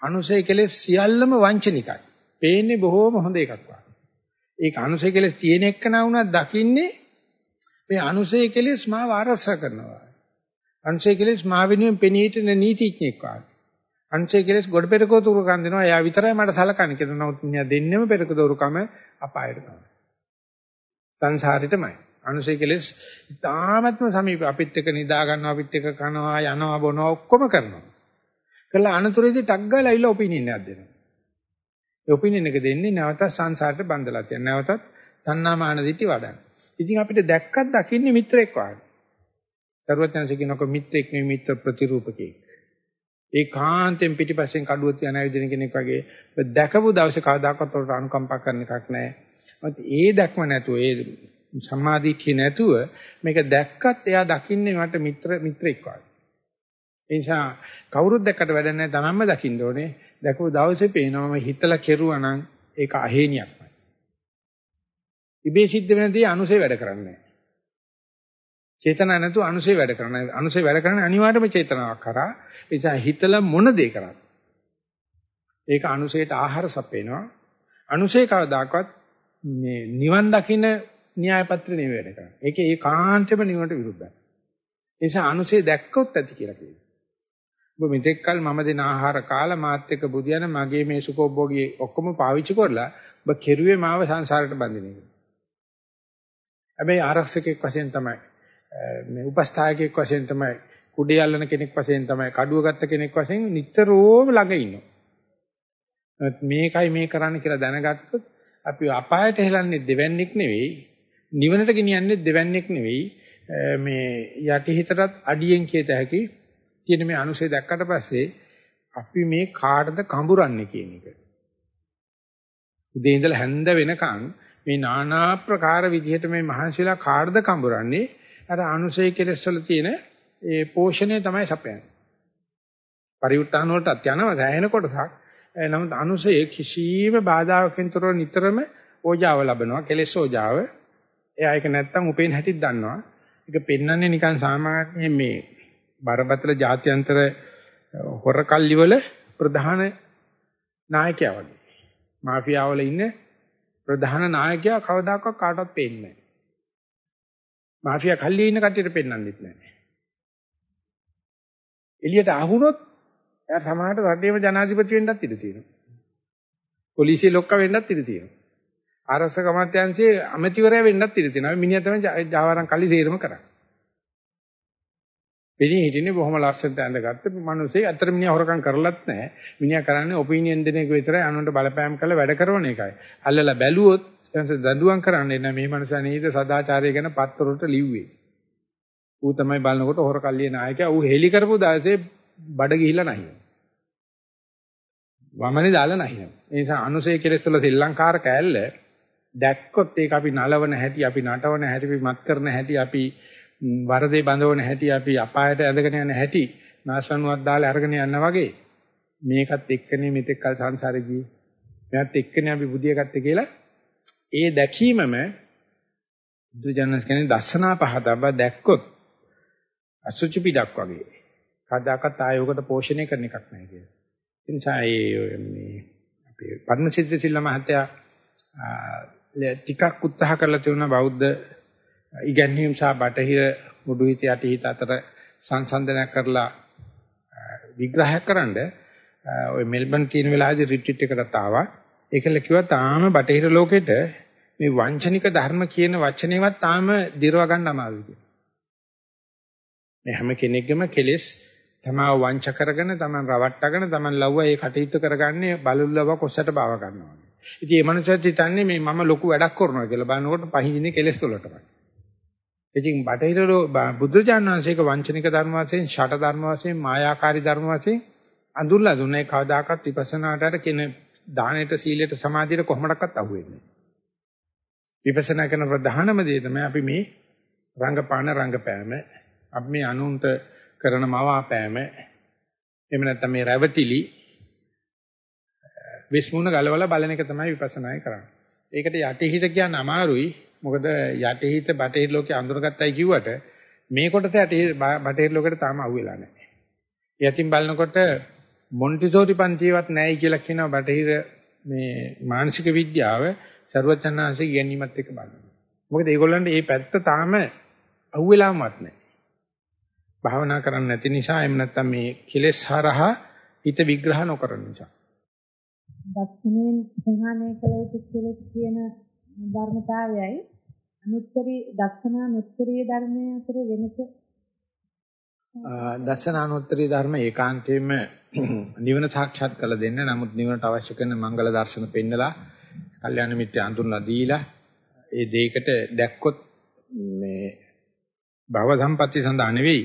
අනුසය කෙලෙස් සියල්ලම වංචනිකයි. පේන්නේ බොහෝම හොඳ එකක් වගේ. ඒක අනුසය කෙලෙස් තියෙන එක්කන වුණත් දකින්නේ මේ අනුසය කෙලෙස් මාව ආරස කරනවා. අනුසය කෙලෙස් මා වෙනුවෙන් පෙනී හිටින නීතිඥෙක් වගේ. අනුසය කෙලෙස් ගොඩ පෙරකෝ තුරුකම් දෙනවා. එයා විතරයි මට සලකන්නේ කියලා. නමුත් මෙයා දෙන්නෙම පෙරකදෝරුකම අපායට තමයි. සංසාරෙටමයි. අනුසය කෙලෙස් ඉතාමත්ම සමීප අපිත් එක්ක නිදා ගන්නවා අපිත් එක්ක කනවා යනවා බොනවා ඔක්කොම කරනවා. කළා අනතුරේදී ටක් ගාලා ඇවිල්ලා ඔපිනියන් එකක් දෙනවා. ඒ ඔපිනියන් එක දෙන්නේ නැවත සංසාරට බඳලා තියෙන. නැවතත් තණ්හාමාන දිටි වඩන්න. ඉතින් අපිට දැක්කත් දකින්නේ මිත්‍රෙක් වගේ. සර්වඥාන්සේ කියනකො මිත්‍රෙක් නෙවෙයි මිත්‍ර ප්‍රතිරූපකෙක්. ඒ කාන්තෙන් පිටිපස්සෙන් කඩුව තියන ඇවිදින කෙනෙක් වගේ දැකපු දවසේ කවදාකවත් උඩට අනුකම්පා කරන එකක් නැහැ. ඒ දැක්ම නැතුව ඒ සම්මාදිට්ඨිය නැතුව මේක දැක්කත් එයා දකින්නේ මට මිත්‍ර මිත්‍රෙක් වගේ. ඒ නිසා කවුරුත් දැක්කට වැඩ නැහැ තමන්ම දකින්න ඕනේ. දැකපු දවසේ පේනවා මම හිතලා කෙරුවා නම් ඒක අහේනියක්මයි. ඉබේ සිද්ධ වෙන දේ අනුසේ වැඩ කරන්නේ නැහැ. චේතනා නැතුව අනුසේ වැඩ කරන්නේ. අනුසේ වැඩ කරන්නේ අනිවාර්යයෙන්ම චේතනාවක් කරා. ඒ නිසා හිතලා මොන දේ කරත් ඒක අනුසයට ආහාර සපේනවා. අනුසේ කවදාකවත් මේ නිවන් දකින්න න්‍යාය පත්‍රය නෙවෙයි වැඩ කරන්නේ. ඒකේ ඒකාන්තෙම නිවනට විරුද්ධයි. ඒ නිසා අනුසේ දැක්කොත් ඇති කියලා කියනවා. ඔබ මෙතෙක් කල මම දෙන ආහාර කාලා මාත් එක්ක බුදියාන මගේ මේ සුඛෝභෝගී ඔක්කොම පාවිච්චි කරලා ඔබ කෙරුවේ මාව සංසාරයට බඳින එක. හැබැයි ආරක්ෂකෙක් වශයෙන් තමයි මේ උපස්ථායකෙක් වශයෙන් තමයි කුඩේ අල්ලන කෙනෙක් වශයෙන් තමයි කඩුව ගත්ත කෙනෙක් වශයෙන් නිතරම ළඟ ඉන්නවා. මේකයි මේ කරන්න කියලා දැනගත්තොත් අපි අපායට හෙලන්නේ දෙවන්නේක් නෙවෙයි නිවනට ගෙනියන්නේ දෙවන්නේක් නෙවෙයි මේ යටිහිතටත් අඩියෙන් කියත හැකි කියන මේ අනුසය දැක්කට පස්සේ අපි මේ කාටද කඹරන්නේ කියන එක. උදේ ඉඳලා හැන්ද වෙනකන් මේ নানা ප්‍රකාර විදිහට මේ මහන්සිලා කාටද කඹරන්නේ අර අනුසය කෙලෙස්වල තියෙන ඒ පෝෂණය තමයි සපයන්නේ. පරිඋත්තාන වලටත් යනවා සෑහෙන කොටසක්. නමුත් අනුසය කිසියම් බාධාකින් තොරව නිතරම ඕජාව ලබනවා කෙලෙස් ඕජාව. එයා ඒක නැත්තම් උපේන හැටිත් දන්නවා. ඒක පෙන්වන්නේ නිකන් සාමාන්‍ය මේ බරපතල ජාත්‍යන්තර හොරකල්ලි වල ප්‍රධාන නායකයා වගේ. මාෆියා වල ඉන්න ප්‍රධාන නායකයා කවදාකවත් කාටවත් පේන්නේ නැහැ. මාෆියා කල්ලියේ ඉන්න කට්ටියට පෙන්වන්නෙත් නැහැ. එළියට අහුනොත් එයා සමහරට රටේම ජනාධිපති වෙන්නත් ඉඩ තියෙනවා. පොලිසිය ලොක්ක වෙන්නත් ඉඩ තියෙනවා. ආරක්ෂක අමාත්‍යාංශයේ අමතිවරයා වෙන්නත් ඉඩ තියෙනවා. මිනිහා තමයි ජාවාරම් කල්ලි තීරම කරන්නේ. පිළින් හිටින්නේ බොහොම ලස්සනට ඇඳගත්ත මිනිස්සේ අතර මිනිහා හොරකම් කරලත් නැහැ. මිනිහා කරන්නේ ඔපිනියන් දෙන එක විතරයි අනුන්ට බලපෑම් කරලා වැඩ කරන එකයි. අල්ලලා බැලුවොත් එතන දඬුවම් කරන්නේ නැහැ. මේ මනුස්සයා නේද සදාචාරය ගැන පත්තරවලට ලිව්වේ. ඌ තමයි බලනකොට හොරකල්ලියේ නායකයා. ඌ හෙලි කරපු දවසේ බඩ ගිහිල්ලා නැහැ. වමනේ දාලා නැහැ. ඒ නිසා අනුසය කෙලෙස් වල ශ්‍රී ලංකාර කෑල්ල දැක්කොත් ඒක අපි නලවන හැටි, අපි නටවන හැටි, අපි මත් කරන හැටි, අපි වරදේ බඳවන හැටි, අපි අපායට ඇදගෙන යන හැටි, නාශනුවක් දාලා අරගෙන යනවා වගේ මේකත් එක්කනේ මෙතෙක් කල සංසාරේ ගියේ. මෙයත් එක්කනේ අපි බුදිය ගත්තේ කියලා ඒ දැකීමම බුදුජානක කියන්නේ දර්ශනා පහතබ දැක්කොත් අසුචි පිටක් වගේ. කදාකත් ආයෝගකට පෝෂණය කරන එකක් නෑ කියලා. ඒ නිසා මේ අපේ පද්මසිද්ධ සිල්ල මහත්තයා ටිකක් උත්සාහ කරලා තියුණා බෞද්ධ ඉගැන්වීම් සහ බටහිර මුඩු හිත යටි හිත අතර සංසන්දනයක් කරලා විග්‍රහයක් කරන්න ඔය මෙල්බන් කියන වෙලාවේදී රිට්‍රීට් එකකට ආවා. ඒකල කිව්වා තාම බටහිර ලෝකෙට මේ වංචනික ධර්ම කියන වචනේවත් තාම දිරව ගන්න අමාරුයි කියලා. මේ හැම කෙනෙක්ගේම කෙලෙස් තමව වංච කරගෙන තමන් රවට්ටගෙන තමන් ලව්වා ඒ කටයුතු කරගන්නේ බලුල්ලව කොස්සට බව ගන්නවා. ඉතින් මේ මනුස්සයත් හිතන්නේ මේ මම ලොකු වැඩක් කරනවා කියලා බලනකොට පහින්නේ කෙලෙස් වලටමයි. ඉතින් බටහිරෝ බුදුරජාණන් වහන්සේක වංචනික ධර්ම වශයෙන්, ෂට ධර්ම වශයෙන්, මායාකාරී ධර්ම වශයෙන් අඳුල්ලා දුන්නේ කවදාකවත් විපස්සනාට අර කියන දානෙට, සීලයට, සමාධියට කොහොමඩක්වත් අහුවෙන්නේ නැහැ. විපස්සනා කරන ප්‍රධානම දේ තමයි අපි මේ රංගපාන රංගපෑම අපි මේ අනුන්ට කරන මවාපෑම එහෙම නැත්නම් මේ රැවටිලි විශ්මුණ ගලවලා බලන එක තමයි විපස්සනායි කරන්නේ. ඒකට යටිහිත කියන්න අමාරුයි. මොකද යටිහිත බටහිර ලෝකේ අඳුරගත්තයි කිව්වට මේ කොටස යටිහිත බටහිර ලෝකෙට තාම අහුවෙලා නැහැ. යටින් බලනකොට මොන්ටිසෝරි පන්තියවත් නැහැයි කියලා කියනවා බටහිර මේ මානසික විද්‍යාව ਸਰවචන්නාංශයේ ඉගෙනීමත් එක්ක බලනවා. මොකද ඒගොල්ලන්ට මේ පැත්ත තාම අහුවෙලාමවත් නැහැ. භාවනා කරන්නේ නැති නිසා එහෙම නැත්නම් මේ කෙලෙස් හරහා හිත විග්‍රහ නොකරන නිසා. දක්ෂිනෙන් සංහානය කළ යුතු කියලා කියන ධර්මතාවයයි අනුත්තරී දක්ෂනා අනුත්තරීය ධර්මයේ අතර වෙනස දර්ශනානුත්තරී ධර්ම ඒකාන්තයෙන්ම නිවන සාක්ෂාත් කළ දෙන්න. නමුත් නිවනට අවශ්‍ය කරන මංගල දර්ශන පෙන්නලා, කල්යාණ මිත්‍ය අඳුන්ලා දීලා, ඒ දෙයකට දැක්කොත් මේ භව සම්පatti සඳහා නෙවෙයි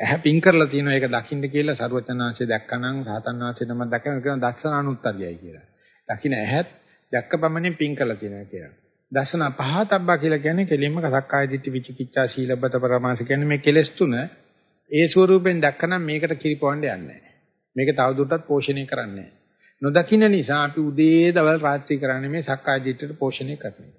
ඇහැ පින් කරලා තියෙනවා ඒක දකින්න කියලා සරුවචනාංශය දැක්කනම් රහතන් වහන්සේ නම දැකන කියන දක්ෂනානුත්තරියයි කියලා. දකින්න ඇහත් දැක්ක පමණින් පින් කරලා තියෙනවා කියලා. දර්ශන පහතබ්බා කියලා කියන්නේ කෙලින්ම කසක්කාය දිට්ඨි විචිකිච්ඡා සීලබ්බත පරමාස කියන්නේ මේ කෙලෙස් තුන ඒ ස්වරූපෙන් දැක්කනම් මේකට කිරිපොවන්න යන්නේ නැහැ. මේක තවදුරටත් පෝෂණය කරන්නේ නැහැ. නොදකින්න නිසා අපි උදේ දවල් රාත්‍රී කරන්නේ මේ සක්කාය දිට්ඨියට පෝෂණය කරන එක.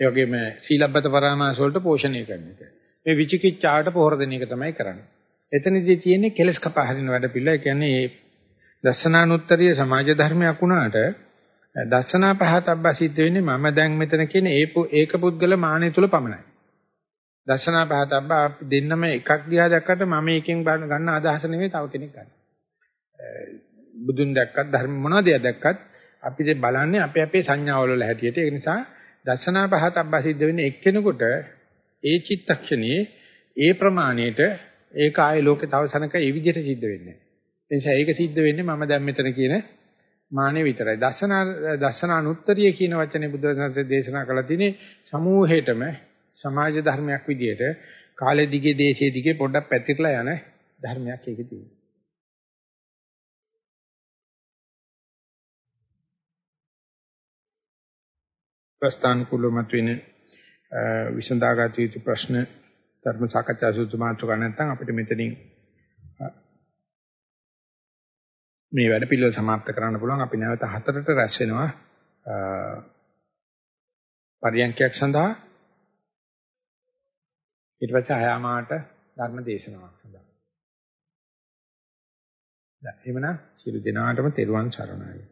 ඒ වගේම සීලබ්බත පරමාස වලට පෝෂණය කරන එක. මේ විචිකිච්ඡාවට පොහොර දෙන එක තමයි කරන්නේ. එතනදී තියෙන්නේ කෙලස් කපා හරින වැඩ පිළිවෙල. ඒ කියන්නේ මේ දර්ශනානුත්තරීය සමාජ ධර්මයක් වුණාට දර්ශනා පහතබ්බා සිද්ධ වෙන්නේ මම දැන් මෙතන කියන ඒක පුද්ගල මානෙ තුල පමණයි. දර්ශනා පහතබ්බා අපි දෙන්නම එකක් දිහා දැක්කට මම එකෙන් ගන්න අදහස නෙවෙයි තව කෙනෙක් ගන්න. බුදුන් දැක්කත් ධර්ම මොනවද දැක්කත් අපි දෙ බලන්නේ අපේ අපේ සංඥාවල වල හැටියට. ඒ නිසා දර්ශනා පහතබ්බා සිද්ධ වෙන්නේ එක්කෙනෙකුට ඒ චිත්තක්ෂණයේ ඒ ප්‍රමාණයට ඒක ආයේ ලෝකේ තව සනක ඒ විදිහට සිද්ධ වෙන්නේ නැහැ. ඒ නිසා ඒක සිද්ධ වෙන්නේ මම දැන් මෙතන කියන මානෙ විතරයි. දර්ශන දර්ශන අනුත්තරිය කියන වචනේ බුදුරජාණන් දේශනා කළා තියෙන්නේ සමූහයටම සමාජ ධර්මයක් විදිහට කාලෙ දිගේ දේශයේ දිගේ පොඩ්ඩක් පැතිරලා යන ධර්මයක් ඒකේ තියෙනවා. ප්‍රස්ථාන කුලමත් වෙන විසඳාගත යුතු ප්‍රශ්න ධර්ම සාකච්ඡා සූත්‍ර මාතෘකා නැත්නම් අපිට මෙතනින් මේ වැඩ පිළිවෙල સમાપ્ત කරන්න පුළුවන් අපි නැවත හතරට රැස් වෙනවා පරියන්කයක් සඳහා ඊට පස්සේ අයාමාට ධර්ම දේශනාවක් සඳහා දැන් එhmenan සියලු දෙනාටම තෙරුවන් සරණයි